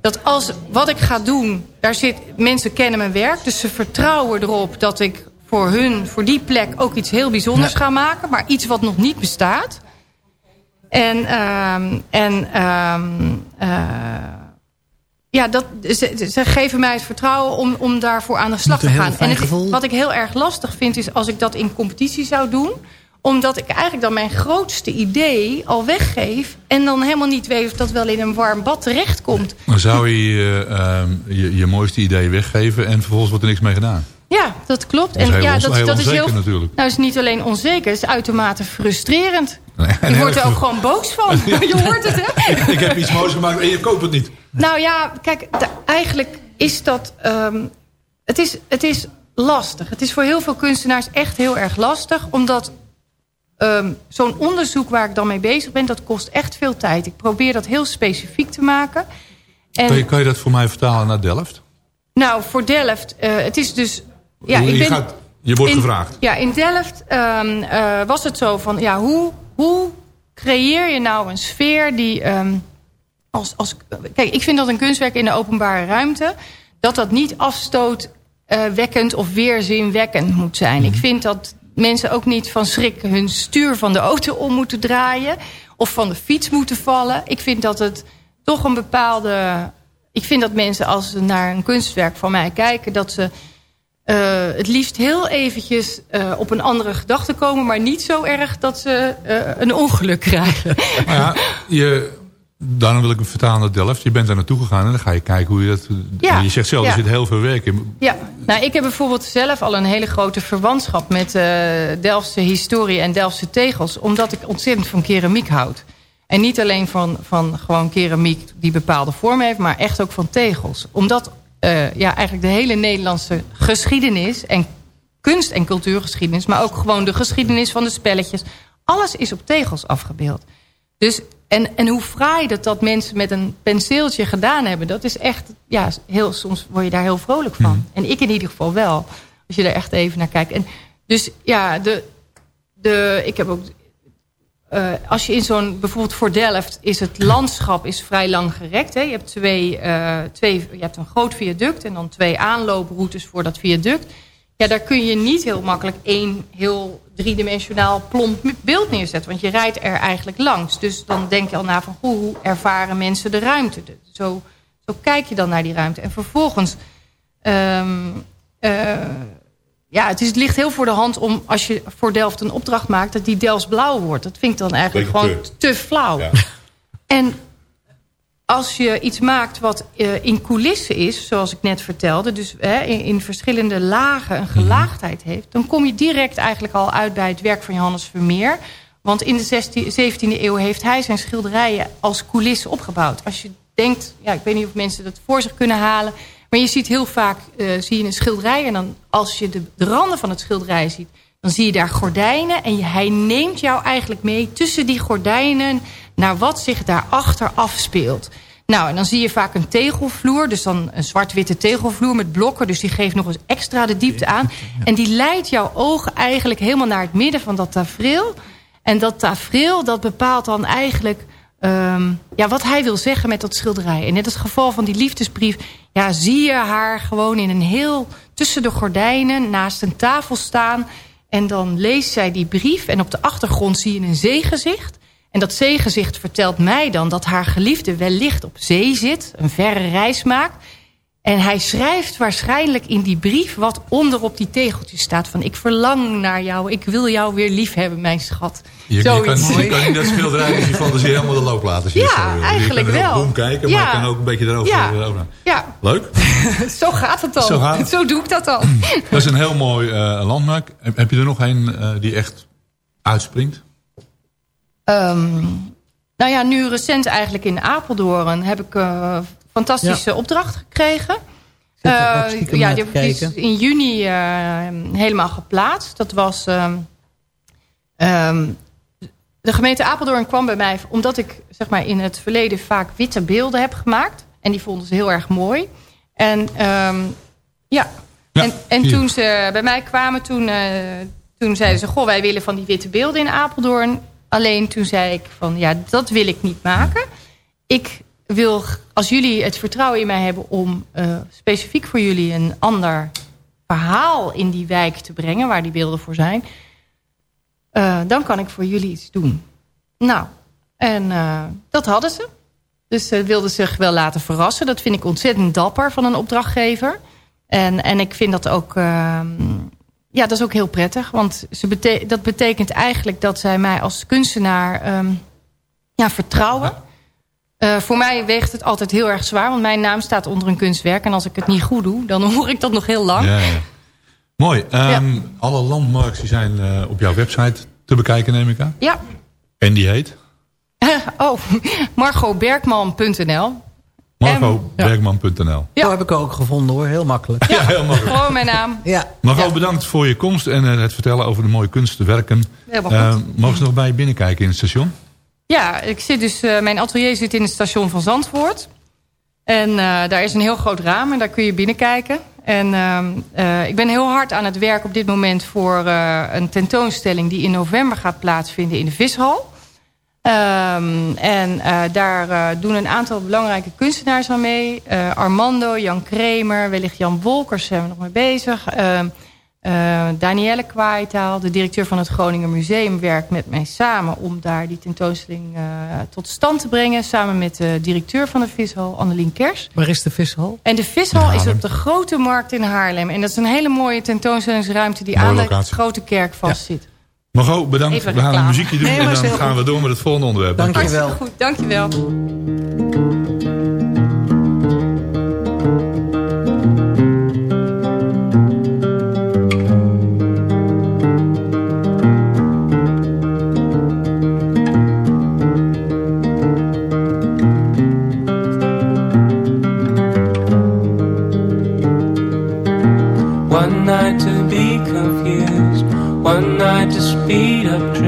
dat als wat ik ga doen, daar zit, mensen kennen mijn werk... dus ze vertrouwen erop dat ik voor hun, voor die plek... ook iets heel bijzonders ga maken, maar iets wat nog niet bestaat. En, ehm, en ehm, eh, ja, dat, ze, ze geven mij het vertrouwen om, om daarvoor aan de slag te gaan. heel fijn En het, wat ik heel erg lastig vind is als ik dat in competitie zou doen omdat ik eigenlijk dan mijn grootste idee al weggeef... en dan helemaal niet weet of dat wel in een warm bad terechtkomt. Dan zou je, eh, ehm, je je mooiste idee weggeven en vervolgens wordt er niks mee gedaan. Ja, dat klopt. Dat is heel ja, ons- heel dat is onzeker natuurlijk. Nou, het is niet alleen onzeker, het is uitermate frustrerend. En Je wordt er ook gewoon boos van. Je hoort het, hè? Ik heb iets moois gemaakt en je koopt het niet. Nou ja, kijk, eigenlijk is dat... ehm, het, is, het is lastig. Het is voor heel veel kunstenaars echt heel erg lastig. Omdat ehm, zo'n onderzoek waar ik dan mee bezig ben... dat kost echt veel tijd. Ik probeer dat heel specifiek te maken. En, Kan je, kan je dat voor mij vertalen naar Delft? Nou, voor Delft, eh, het is dus... Ja, je, ik ben, gaat, je wordt in- gevraagd. Ja, in Delft ehm, eh, was het zo van... Ja, hoe, hoe creëer je nou een sfeer die... ehm, als, als, kijk, ik vind dat een kunstwerk in de openbare ruimte... dat dat niet afstootwekkend of weerzinwekkend moet zijn. Ik vind dat mensen ook niet van schrik hun stuur van de auto om moeten draaien... of van de fiets moeten vallen. Ik vind dat het toch een bepaalde... Ik vind dat mensen als ze naar een kunstwerk van mij kijken... dat ze eh, het liefst heel eventjes eh, op een andere gedachte komen... maar niet zo erg dat ze eh, een ongeluk krijgen. Maar ja, je, daarom wil ik hem vertalen naar Delft. Je bent daar naartoe gegaan en dan ga je kijken hoe je dat... Ja, je zegt zelf, ja. er zit heel veel werk in. Ja, nou, ik heb bijvoorbeeld zelf al een hele grote verwantschap... met Delftse historie en Delftse tegels... omdat ik ontzettend van keramiek houd. En niet alleen van, van gewoon keramiek die bepaalde vorm heeft... maar echt ook van tegels. Omdat eh, ja, eigenlijk de hele Nederlandse geschiedenis... en kunst- en cultuurgeschiedenis... maar ook gewoon de geschiedenis van de spelletjes... alles is op tegels afgebeeld. Dus, en, en hoe fraai dat, dat mensen met een penseeltje gedaan hebben... dat is echt, ja, heel, soms word je daar heel vrolijk van. En ik in ieder geval wel, als je er echt even naar kijkt. En dus ja, de, de, ik heb ook... eh, als je in zo'n, bijvoorbeeld voor Delft, is het landschap is vrij lang gerekt. Hè? Je, hebt twee, eh, twee, je hebt een groot viaduct en dan twee aanlooproutes voor dat viaduct. Ja, daar kun je niet heel makkelijk één heel driedimensionaal plomp beeld neerzetten. Want je rijdt er eigenlijk langs. Dus dan denk je al na van goh, hoe ervaren mensen de ruimte. Zo, zo kijk je dan naar die ruimte. En vervolgens... ehm, eh, ja, het, is, het ligt heel voor de hand om als je voor Delft een opdracht maakt... dat die Delfts blauw wordt. Dat vind ik dan eigenlijk Beetje gewoon te flauw. En als je iets maakt wat eh, in coulissen is, zoals ik net vertelde... dus hè, in, in verschillende lagen een gelaagdheid heeft... dan kom je direct eigenlijk al uit bij het werk van Johannes Vermeer. Want in de 16, 17e eeuw heeft hij zijn schilderijen als coulisse opgebouwd. Als je denkt, ja, ik weet niet of mensen dat voor zich kunnen halen... maar je ziet heel vaak eh, zie je een schilderij... en dan als je de, de randen van het schilderij ziet... dan zie je daar gordijnen en je, hij neemt jou eigenlijk mee... tussen die gordijnen naar wat zich daarachter afspeelt. Nou, en dan zie je vaak een tegelvloer. Dus dan een zwart-witte tegelvloer met blokken. Dus die geeft nog eens extra de diepte aan. En die leidt jouw ogen eigenlijk helemaal naar het midden van dat tafereel. En dat tafereel, dat bepaalt dan eigenlijk... ehm, ja, wat hij wil zeggen met dat schilderij. En als het geval van die liefdesbrief... ja, zie je haar gewoon in een heel... tussen de gordijnen naast een tafel staan... en dan leest zij die brief... en op de achtergrond zie je een zeegezicht... En dat zeegezicht vertelt mij dan dat haar geliefde wellicht op zee zit. Een verre reis maakt. En hij schrijft waarschijnlijk in die brief wat onder op die tegeltjes staat. Van ik verlang naar jou, ik wil jou weer lief hebben, mijn schat. Je, je, kan, je kan in dat schilderij dus je fantasie helemaal de loop laten. je Ja, eigenlijk Je kan wel. boem kijken, Ja. maar je kan ook een beetje erover... Ja. erover- Ja, Leuk. zo gaat het dan. Zo gaat het. Zo doe ik dat dan. Dat is een heel mooi eh, landmerk. Heb, je er nog een eh, die echt uitspringt? Ehm, nou ja, nu recent eigenlijk in Apeldoorn heb ik eh fantastische opdracht gekregen. Stiekem ja, die kijken? in juni eh, helemaal geplaatst. Dat was... ehm, ehm, de gemeente Apeldoorn kwam bij mij omdat ik zeg maar, in het verleden vaak witte beelden heb gemaakt. En die vonden ze heel erg mooi. En ehm, ja, Ja, en, en toen ze bij mij kwamen, toen, eh, toen zeiden ze... goh, wij willen van die witte beelden in Apeldoorn. Alleen toen zei ik van, ja, dat wil ik niet maken. Ik wil, als jullie het vertrouwen in mij hebben... om eh, specifiek voor jullie een ander verhaal in die wijk te brengen... waar die beelden voor zijn... eh, dan kan ik voor jullie iets doen. Nou, en eh, dat hadden ze. Dus ze wilden zich wel laten verrassen. Dat vind ik ontzettend dapper van een opdrachtgever. En, en ik vind dat ook... ehm, ja, dat is ook heel prettig. Want ze dat betekent eigenlijk dat zij mij als kunstenaar ehm, ja, vertrouwen. Eh, voor mij weegt het altijd heel erg zwaar. Want mijn naam staat onder een kunstwerk. En als ik het niet goed doe, dan hoor ik dat nog heel lang. Ja, ja. Mooi. Ehm, Alle landmarks die zijn eh, op jouw website te bekijken, neem ik aan. Ja. En die heet? oh, margotbergman.nl. margobergman.nl Zo heb ik ook gevonden hoor, heel makkelijk. Ja, heel makkelijk. Gewoon mijn naam. Ja. Margot, bedankt voor je komst en eh, het vertellen over de mooie kunstwerken. Helemaal goed. Eh, mogen ze nog bij je binnenkijken in het station? Ja, ik zit dus, eh, mijn atelier zit in het station van Zandvoort. En eh, daar is een heel groot raam en daar kun je binnenkijken. En ehm, eh, ik ben heel hard aan het werk op dit moment voor een tentoonstelling... die in november gaat plaatsvinden in de Vishal. Ehm, en daar doen een aantal belangrijke kunstenaars aan mee. Armando, Jan Kremer, wellicht Jan Wolkers zijn we nog mee bezig. Eh, Danielle Kwaaitaal, de directeur van het Groninger Museum... werkt met mij samen om daar die tentoonstelling eh, tot stand te brengen. Samen met de directeur van de Vishal, Annelien Kers. Waar is de vishal? En de Vishal is op de Grote Markt in Haarlem. En dat is een hele mooie tentoonstellingsruimte... die Mooie aan de. Grote Kerk vastzit. Margot, bedankt. Even we gaan een muziekje doen Nee, en dan heel gaan goed. we door met het volgende onderwerp. Dank je Hartstikke wel. goed, dankjewel. One feet up.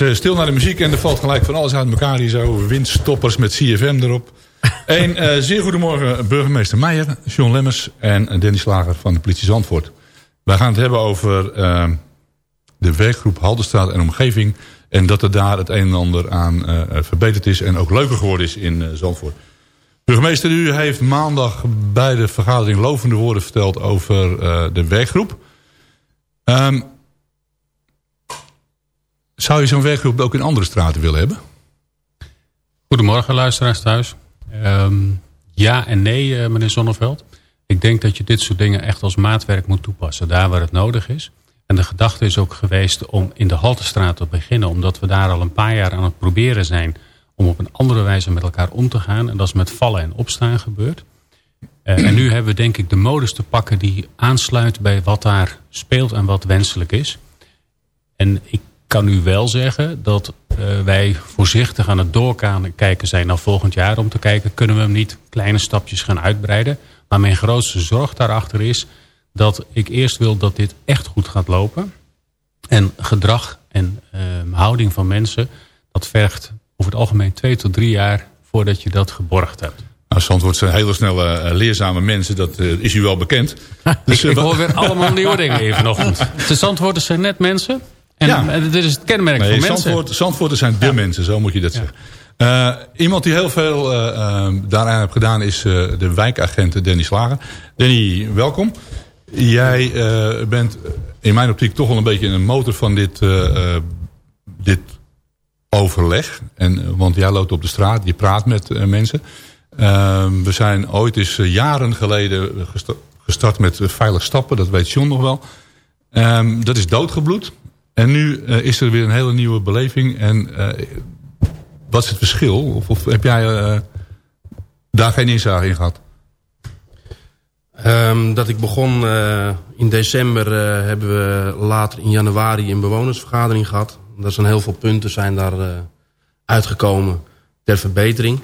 Is eh, stil naar de muziek en er valt gelijk van alles uit elkaar hier zo. Windstoppers met CFM erop. Een eh, zeer goedemorgen burgemeester Meijer, John Lemmers en Danny Slager van de politie Zandvoort. Wij gaan het hebben over eh, de werkgroep Haldenstraat en omgeving. En dat er daar het een en ander aan verbeterd is en ook leuker geworden is in Zandvoort. Burgemeester, u heeft maandag bij de vergadering lovende woorden verteld over de werkgroep. Ehm, zou je zo'n werkgroep ook in andere straten willen hebben? Goedemorgen luisteraars thuis. Ehm, ja en nee, eh, meneer Zonneveld. Ik denk dat je dit soort dingen echt als maatwerk moet toepassen. Daar waar het nodig is. En de gedachte is ook geweest om in de Haltestraat te beginnen. Omdat we daar al een paar jaar aan het proberen zijn. Om op een andere wijze met elkaar om te gaan. En dat is met vallen en opstaan gebeurd. Eh, en nu hebben we denk ik de modus te pakken die aansluit bij wat daar speelt en wat wenselijk is. En ik kan u wel zeggen dat eh, wij voorzichtig aan het doorkijken zijn naar volgend jaar. Om te kijken, kunnen we hem niet kleine stapjes gaan uitbreiden. Maar mijn grootste zorg daarachter is dat ik eerst wil dat dit echt goed gaat lopen. En gedrag en eh, houding van mensen, dat vergt over het algemeen twee tot drie jaar voordat je dat geborgd hebt. Nou, Zandvoort zijn hele snelle, eh, leerzame mensen. Dat eh, is u wel bekend. Dus, ik, ik hoor weer allemaal nieuwe dingen hier vanochtend. De Zandvoorters zijn net mensen. En Ja. dit is het kenmerk Nee, van mensen. Zandvoort, Zandvoorters zijn de mensen, zo moet je dat zeggen. Eh, iemand die heel veel eh, eh, daaraan heeft gedaan is de wijkagent Danny Slager. Danny, welkom. Jij bent in mijn optiek toch wel een beetje een motor van dit, dit overleg. En, want jij loopt op de straat, je praat met mensen. Eh, we zijn ooit eens jaren geleden gesta- gestart met veilig stappen. Dat weet John nog wel. Ehm, dat is doodgebloed. En nu eh, is er weer een hele nieuwe beleving. En eh, wat is het verschil? Of, of heb jij eh, daar geen inzage in gehad? Ehm, dat ik begon in december hebben we later in januari een bewonersvergadering gehad. Er zijn heel veel punten zijn daar uitgekomen ter verbetering.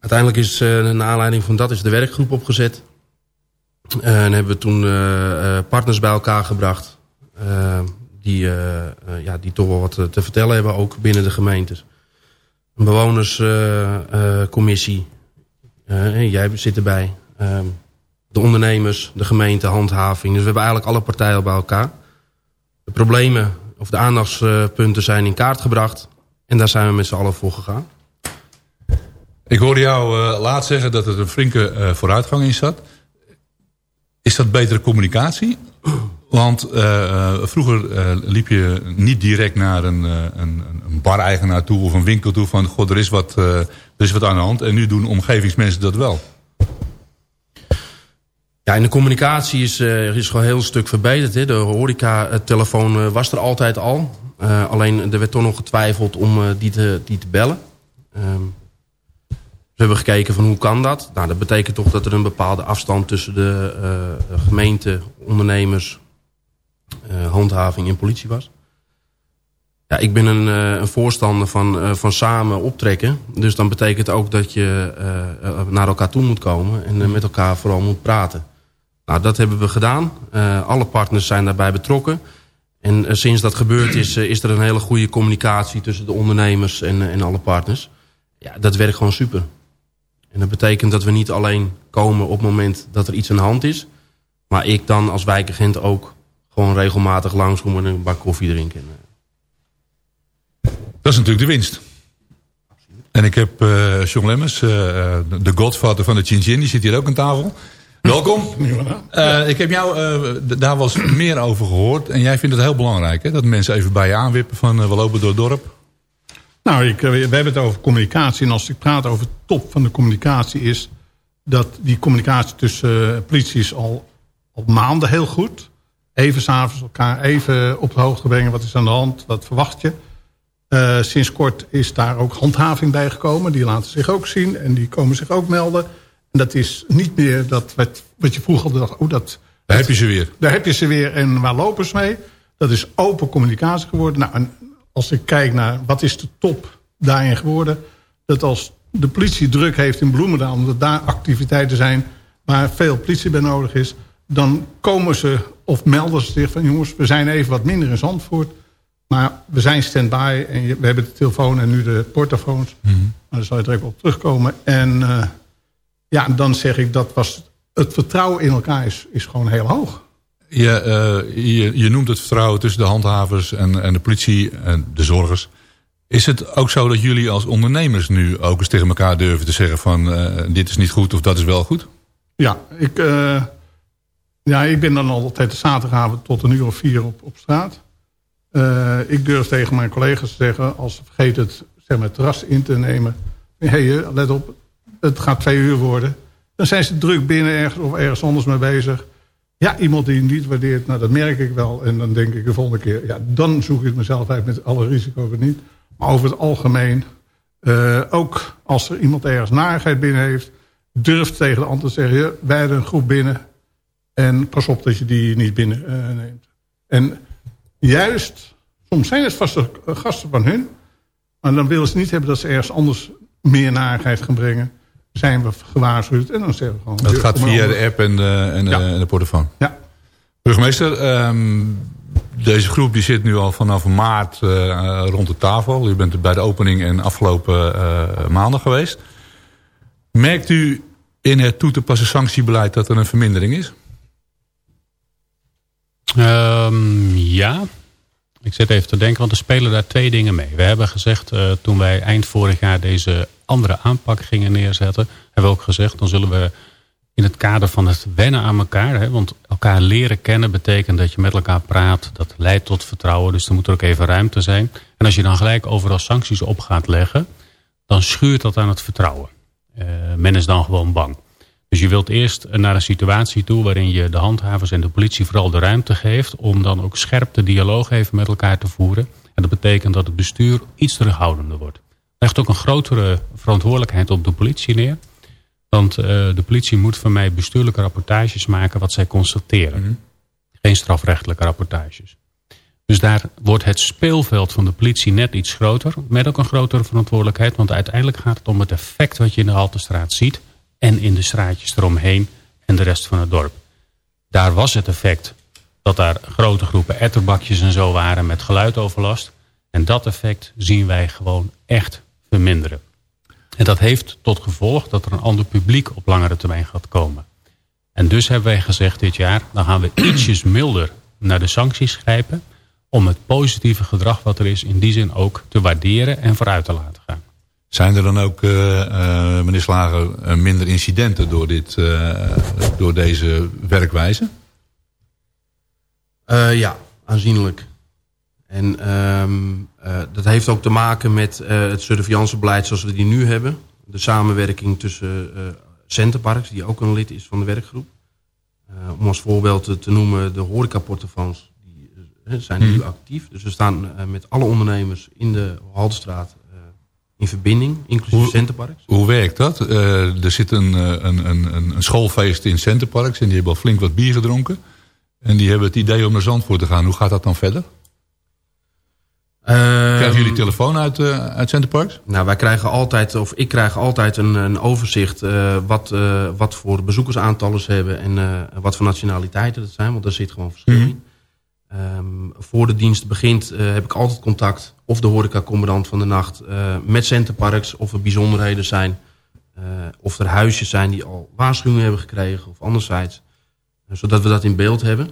Uiteindelijk is naar aanleiding van dat is de werkgroep opgezet. En hebben we toen partners bij elkaar gebracht. Eh, die, eh, eh, ja, die toch wel wat te vertellen hebben, ook binnen de gemeentes. Een bewonerscommissie. Jij zit erbij. Ehm, de ondernemers, de gemeente, handhaving. Dus we hebben eigenlijk alle partijen bij elkaar. De problemen of de aandachtspunten zijn in kaart gebracht. En daar zijn we met z'n allen voor gegaan. Ik hoorde jou eh, laat zeggen dat er een flinke vooruitgang in zat. Is dat betere communicatie? Want eh, eh, vroeger eh, liep je niet direct naar een, een, een bar-eigenaar toe of een winkel toe van... God, er is, wat, er is wat aan de hand. En nu doen omgevingsmensen dat wel. Ja, en de communicatie is, is gewoon een heel stuk verbeterd. Hè. De horeca-telefoon was er altijd al. Alleen er werd toch nog getwijfeld om die, te, die te bellen. Ehm, we hebben gekeken van hoe kan dat. Nou, dat betekent toch dat er een bepaalde afstand tussen de gemeente, ondernemers, handhaving en politie was. Ja, ik ben een, eh, een voorstander van, eh, van samen optrekken. Dus dan betekent ook dat je eh, eh, naar elkaar toe moet komen en eh, met elkaar vooral moet praten. Nou, dat hebben we gedaan. Eh, alle partners zijn daarbij betrokken. En eh, sinds dat gebeurd is, eh, is er een hele goede communicatie tussen de ondernemers en, eh, en alle partners. Ja, dat werkt gewoon super. En dat betekent dat we niet alleen komen op het moment dat er iets aan de hand is. Maar ik dan als wijkagent ook gewoon regelmatig langskom en een bak koffie drinken. Dat is natuurlijk de winst. En ik heb eh John Lemmers, eh, de godvader van de Chin Chin, die zit hier ook aan tafel. Welkom. Eh, ik heb jou eh, daar wel eens meer over gehoord. En jij vindt het heel belangrijk, hè? Dat mensen even bij je aanwippen van eh, we lopen door het dorp. Nou, ik, eh, we hebben het over communicatie. En als ik praat over top van de communicatie is... dat die communicatie tussen eh, politie is al al maanden heel goed. Even s'avonds elkaar even op de hoogte brengen. Wat is aan de hand? Wat verwacht je? Eh, sinds kort is daar ook handhaving bij gekomen. Die laten zich ook zien en die komen zich ook melden. En dat is niet meer dat wat, wat je vroeger dacht... Oh, dat, Daar heb je ze weer. daar heb je ze weer en waar lopen ze mee? Dat is open communicatie geworden. Nou, en als ik kijk naar wat is de top daarin geworden... dat als de politie druk heeft in Bloemendaal... omdat daar activiteiten zijn waar veel politie bij nodig is... dan komen ze of melden ze zich van... jongens, we zijn even wat minder in Zandvoort... maar we zijn stand-by en we hebben de telefoon en nu de portofoons. Maar daar zal je er even op terugkomen. En eh, ja, dan zeg ik dat was... het vertrouwen in elkaar is, is gewoon heel hoog. Je, eh, je, je noemt het vertrouwen tussen de handhavers en, en de politie en de zorgers. Is het ook zo dat jullie als ondernemers nu ook eens tegen elkaar durven te zeggen van eh, dit is niet goed of dat is wel goed? Ja, ik, ja, ik ben dan altijd de zaterdagavond tot een uur of vier op, op straat. Eh, ik durf tegen mijn collega's te zeggen, als ze vergeten het, zeg terras in te nemen. Hé, hey, let op, het gaat twee uur worden. Dan zijn ze druk binnen ergens of ergens anders mee bezig. Ja, iemand die niet waardeert, nou dat merk ik wel. En dan denk ik de volgende keer, ja, dan zoek ik mezelf uit met alle risico's niet. Maar over het algemeen, eh, ook als er iemand ergens narigheid binnen heeft... durft tegen de ander te zeggen, wij hebben een groep binnen... en pas op dat je die niet binnen eh. En juist, soms zijn het vaste gasten van hun... maar dan willen ze niet hebben dat ze ergens anders meer narigheid gaan brengen. Zijn we gewaarschuwd en dan zeggen we gewoon... Dat ja, gaat via de app en de, en en de portofoon. Ja. Burgemeester, ehm, deze groep die zit nu al vanaf maart eh, rond de tafel. U bent bij de opening en afgelopen eh, maanden geweest. Merkt u in het toe te passen sanctiebeleid dat er een vermindering is? Ehm, ja, ik zit even te denken, want er spelen daar twee dingen mee. We hebben gezegd, eh, toen wij eind vorig jaar deze andere aanpak gingen neerzetten... hebben we ook gezegd, dan zullen we in het kader van het wennen aan elkaar... Hè, want elkaar leren kennen betekent dat je met elkaar praat. Dat leidt tot vertrouwen, dus er moet er ook even ruimte zijn. En als je dan gelijk overal sancties op gaat leggen... dan schuurt dat aan het vertrouwen. Eh, men is dan gewoon bang. Dus je wilt eerst naar een situatie toe waarin je de handhavers en de politie vooral de ruimte geeft om dan ook scherp de dialoog even met elkaar te voeren. En dat betekent dat het bestuur iets terughoudender wordt. Legt ook een grotere verantwoordelijkheid op de politie neer. Want eh, de politie moet van mij bestuurlijke rapportages maken wat zij constateren. Geen strafrechtelijke rapportages. Dus daar wordt het speelveld van de politie net iets groter. Met ook een grotere verantwoordelijkheid. Want uiteindelijk gaat het om het effect wat je in de Haltestraat ziet. En in de straatjes eromheen en de rest van het dorp. Daar was het effect dat daar grote groepen etterbakjes en zo waren met geluidoverlast. En dat effect zien wij gewoon echt verminderen. En dat heeft tot gevolg dat er een ander publiek op langere termijn gaat komen. En dus hebben wij gezegd dit jaar, dan gaan we ietsjes milder naar de sancties grijpen. Om het positieve gedrag wat er is in die zin ook te waarderen en vooruit te laten. Zijn er dan ook, eh, eh, meneer Slager, eh, minder incidenten door, dit, door deze werkwijze? Ja, aanzienlijk. En ehm, eh, dat heeft ook te maken met eh, het surveillancerbeleid zoals we die nu hebben. De samenwerking tussen eh Centerparks, die ook een lid is van de werkgroep. Om als voorbeeld te, te noemen de horecaportofoons. Die zijn nu Mhm. actief. Dus we staan met alle ondernemers in de Haltestraat in verbinding, inclusief Centerparks. Hoe werkt dat? Eh, er zit een, eh, een, een, een schoolfeest in Centerparks en die hebben al flink wat bier gedronken. En die hebben het idee om naar Zandvoort te gaan. Hoe gaat dat dan verder? Krijgen jullie telefoon uit, eh uit Centerparks? Nou, wij krijgen altijd, of ik krijg altijd een, een overzicht eh, wat, eh, wat voor bezoekersaantallen ze hebben en eh, wat voor nationaliteiten dat zijn, want daar zit gewoon verschil Mhm. in. Ehm, voor de dienst begint eh, heb ik altijd contact, of de horecacommandant van de nacht, eh, met Centerparks, of er bijzonderheden zijn, eh, of er huisjes zijn die al waarschuwingen hebben gekregen, of anderzijds, eh, zodat we dat in beeld hebben.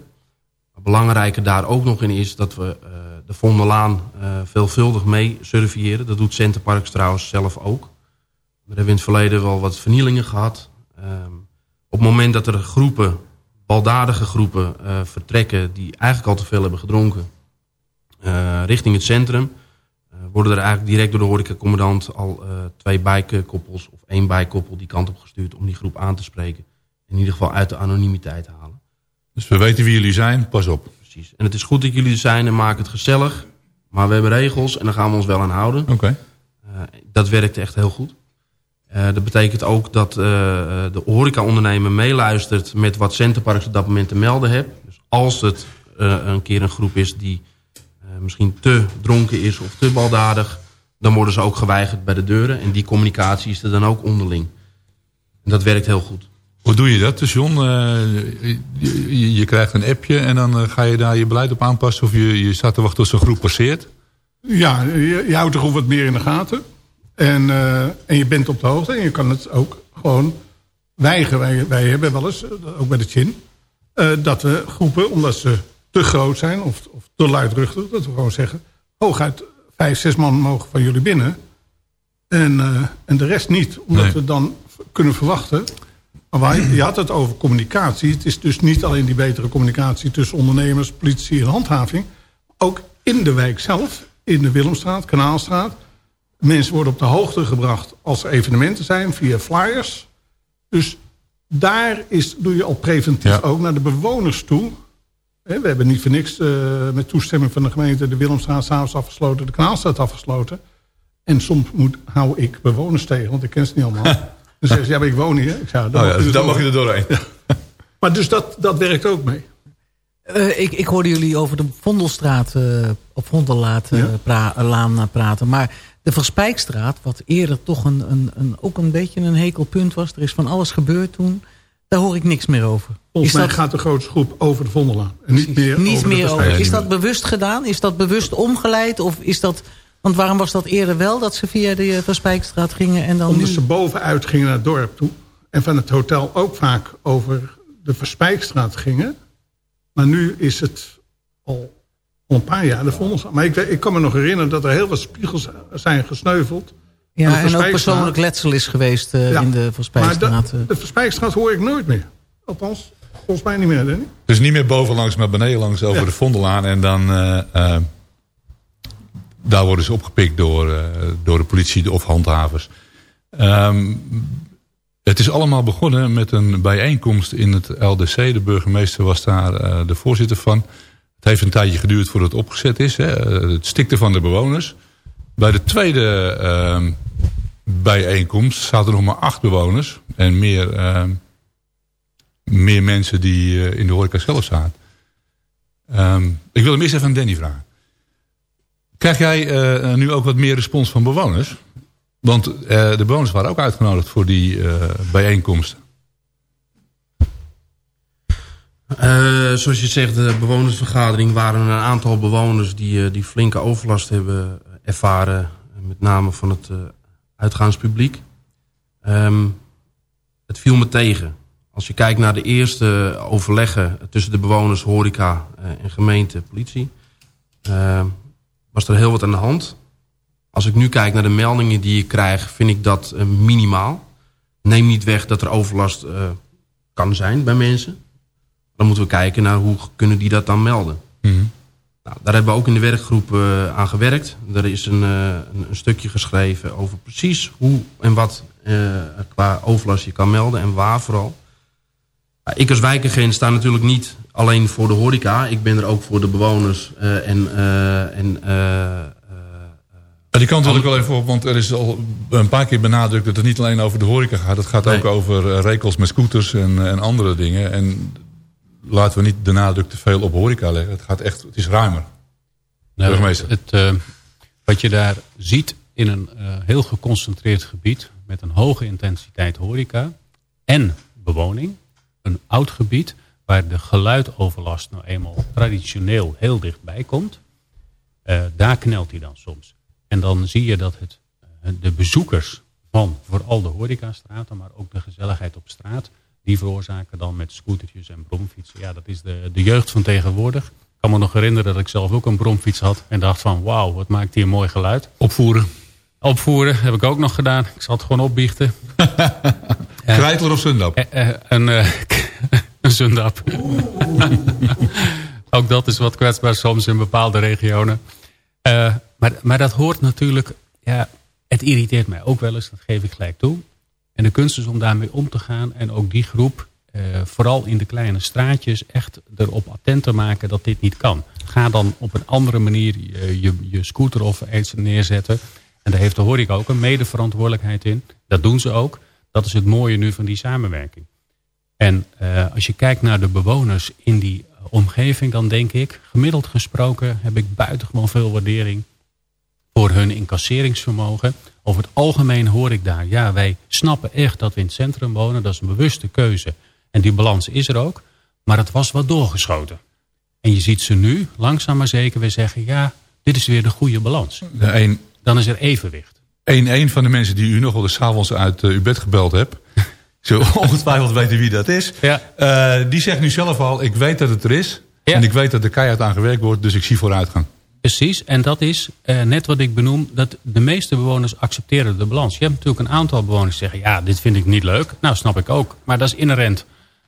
Belangrijker daar ook nog in is dat we de Vondellaan eh veelvuldig mee surveilleren. Dat doet Centerparks trouwens zelf ook. Daar hebben we in het verleden wel wat vernielingen gehad. Ehm, op het moment dat er groepen, baldadige groepen, vertrekken... die eigenlijk al te veel hebben gedronken... richting het centrum... worden er eigenlijk direct door de horecacommandant... al eh, twee bijkoppels of één bijkoppel die kant op gestuurd... om die groep aan te spreken. In ieder geval uit de anonimiteit halen. Dus we weten wie jullie zijn, pas op. Precies. En het is goed dat jullie er zijn en maken het gezellig. Maar we hebben regels en daar gaan we ons wel aan houden. Oké. Eh, dat werkt echt heel goed. Eh, dat betekent ook dat eh, de horecaondernemer meeluistert... met wat Centerparks op dat moment te melden heeft. Dus als het een keer een groep is die misschien te dronken is of te baldadig... dan worden ze ook geweigerd bij de deuren. En die communicatie is er dan ook onderling. En dat werkt heel goed. Hoe doe je dat, dus John? Eh, je, je- krijgt een appje en dan eh, ga je daar je beleid op aanpassen... of je, je staat te wachten tot zo'n groep passeert? Ja, je, je houdt er gewoon wat meer in de gaten. En, eh, en je bent op de hoogte. En je kan het ook gewoon weigeren. Wij, wij hebben wel eens, ook bij de Chin... eh, dat we groepen, omdat ze te groot zijn of, of te luidruchtig... dat we gewoon zeggen, hooguit vijf, zes man mogen van jullie binnen... en, eh, en de rest niet. Omdat Nee. we dan kunnen verwachten... Maar je had het over communicatie. Het is dus niet alleen die betere communicatie tussen ondernemers, politie en handhaving. Ook in de wijk zelf, in de Willemstraat, Kanaalstraat. Mensen worden op de hoogte gebracht als er evenementen zijn via flyers. Dus daar is, doe je al preventief Ja. ook naar de bewoners toe. We hebben niet voor niks eh, met toestemming van de gemeente de Willemstraat s'avonds afgesloten, de Kanaalstraat afgesloten. En soms moet, hou ik bewoners tegen, want ik ken ze niet allemaal. Dan zeggen ze, ja, maar ik woon hier. Ik zei, dan Oh ja, mag je er dan mag je er doorheen. Maar dus dat, dat werkt ook mee. Eh, ik, ik hoorde jullie over de Vondelstraat eh, op Vondellaat Ja. pra- laan eh, praten. Maar de Verspijkstraat, wat eerder toch een, een, een, ook een beetje een hekelpunt was. Er is van alles gebeurd toen. Daar hoor ik niks meer over. Volgens is mij dat gaat de grootste groep over de Vondellaan. En niet meer niet over de meer over? Verspijkstraat. Is dat bewust gedaan? Is dat bewust omgeleid? Of is dat... Want waarom was dat eerder wel, dat ze via de eh, Verspijkstraat gingen en dan Omdat nu... ze bovenuit gingen naar het dorp toe. En van het hotel ook vaak over de Verspijkstraat gingen. Maar nu is het al, al een paar jaar de Vondelstraat. Maar ik, ik kan me nog herinneren dat er heel wat spiegels zijn gesneuveld. Ja, en ook persoonlijk letsel is geweest eh, Ja. in de Maar Verspijkstraat. de, de Verspijkstraat hoor ik nooit meer. Althans, volgens mij niet meer, Danny. Dus niet meer bovenlangs, maar beneden langs over Ja. de Vondelaan. En dan... eh, eh, daar worden ze opgepikt door, eh, door de politie of handhavers. Ehm, het is allemaal begonnen met een bijeenkomst in het LDC. De burgemeester was daar eh, de voorzitter van. Het heeft een tijdje geduurd voordat het opgezet is. Hè. Eh, Het stikte van de bewoners. Bij de tweede ehm, bijeenkomst zaten nog maar acht bewoners. En meer, ehm, meer mensen die eh, in de horeca zelf zaten. Ehm, ik wil hem eerst even aan Danny vragen. Krijg jij eh, nu ook wat meer respons van bewoners? Want eh, de bewoners waren ook uitgenodigd voor die eh bijeenkomsten. Eh, zoals je zegt, de bewonersvergadering waren een aantal bewoners die, eh, die flinke overlast hebben ervaren. Met name van het eh, uitgaanspubliek. Ehm, het viel me tegen. Als je kijkt naar de eerste overleggen tussen de bewoners, horeca eh, en gemeente, politie. eh, was er heel wat aan de hand. Als ik nu kijk naar de meldingen die ik krijg, vind ik dat eh, minimaal. Neem niet weg dat er overlast eh, kan zijn bij mensen. Dan moeten we kijken naar hoe kunnen die dat dan melden. Nou, daar hebben we ook in de werkgroep eh, aan gewerkt. Er is een, eh, een, een stukje geschreven over precies hoe en wat eh, qua overlast je kan melden en waar vooral. Nou, ik als wijkagent sta natuurlijk niet alleen voor de horeca. Ik ben er ook voor de bewoners en... en die kant wil ik wel even op, want er is al een paar keer benadrukt dat het niet alleen over de horeca gaat. Het gaat ook over rekels met scooters en, en andere dingen. En laten we niet de nadruk te veel op horeca leggen. Het gaat echt, het is ruimer. Nou, Burgemeester. het, eh, wat je daar ziet in een eh, heel geconcentreerd gebied... met een hoge intensiteit horeca en bewoning. Een oud gebied waar de geluidoverlast nou eenmaal traditioneel heel dichtbij komt. eh, daar knelt hij dan soms. En dan zie je dat het, de bezoekers van vooral de horecastraten... maar ook de gezelligheid op straat... die veroorzaken dan met scootertjes en bromfietsen. Ja, dat is de, de jeugd van tegenwoordig. Ik kan me nog herinneren dat ik zelf ook een bromfiets had... en dacht van wauw, wat maakt een mooi geluid. Opvoeren. Opvoeren heb ik ook nog gedaan. Ik zal het gewoon opbiechten. Krijtler of Sundap? Eh, eh, een, eh, een zundap. Ook dat is wat kwetsbaar soms in bepaalde regionen. Eh, maar, maar dat hoort natuurlijk... Ja, het irriteert mij ook wel eens, dat geef ik gelijk toe. En de kunst is om daarmee om te gaan. En ook die groep eh, vooral in de kleine straatjes echt erop attent te maken dat dit niet kan. Ga dan op een andere manier je, je, scooter of iets neerzetten. En daar heeft de horeca ook een medeverantwoordelijkheid in. Dat doen ze ook. Dat is het mooie nu van die samenwerking. En eh, als je kijkt naar de bewoners in die eh, omgeving, dan denk ik, gemiddeld gesproken heb ik buitengewoon veel waardering voor hun incasseringsvermogen. Over het algemeen hoor ik daar, ja, wij snappen echt dat we in het centrum wonen. Dat is een bewuste keuze. En die balans is er ook. Maar het was wat doorgeschoten. En je ziet ze nu, langzaam maar zeker, weer zeggen... ja, dit is weer de goede balans. De een, Dan is er evenwicht. een, een van de mensen die u nog wel eens avonds uit eh, uw bed gebeld hebt... zo ongetwijfeld weten wie dat is... eh, die zegt nu zelf al, ik weet dat het er is... en ik weet dat er keihard aan gewerkt wordt... dus ik zie vooruitgang. Precies, en dat is eh, net wat ik benoem... dat de meeste bewoners accepteren de balans. Je hebt natuurlijk een aantal bewoners die zeggen... ja, dit vind ik niet leuk. Nou, snap ik ook. Maar dat is inherent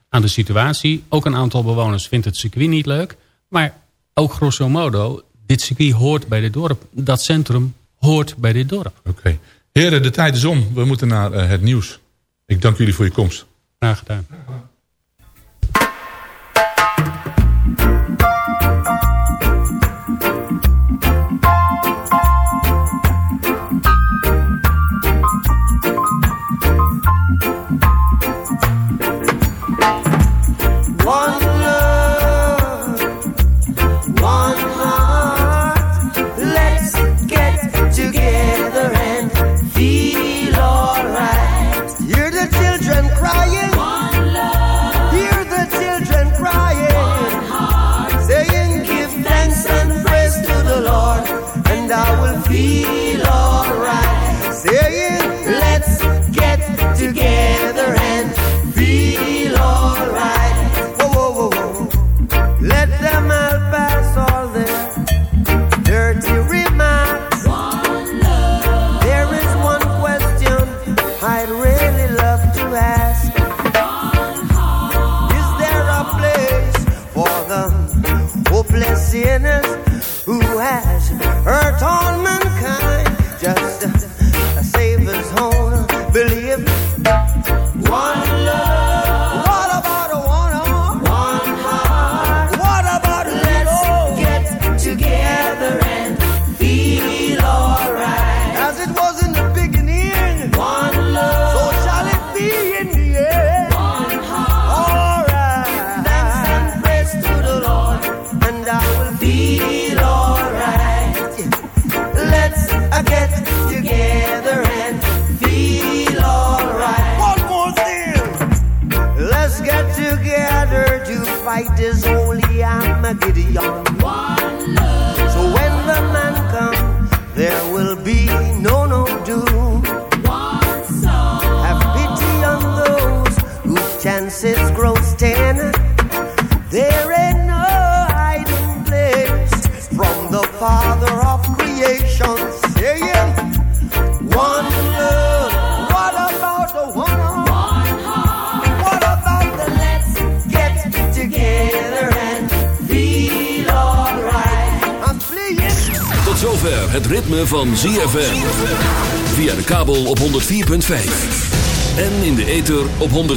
aan de situatie. Ook een aantal bewoners vindt het circuit niet leuk. Maar ook grosso modo, dit circuit hoort bij dit dorp. Dat centrum hoort bij dit dorp. Oké. Heren, de tijd is om. We moeten naar eh, het nieuws. Ik dank jullie voor je komst. Graag gedaan.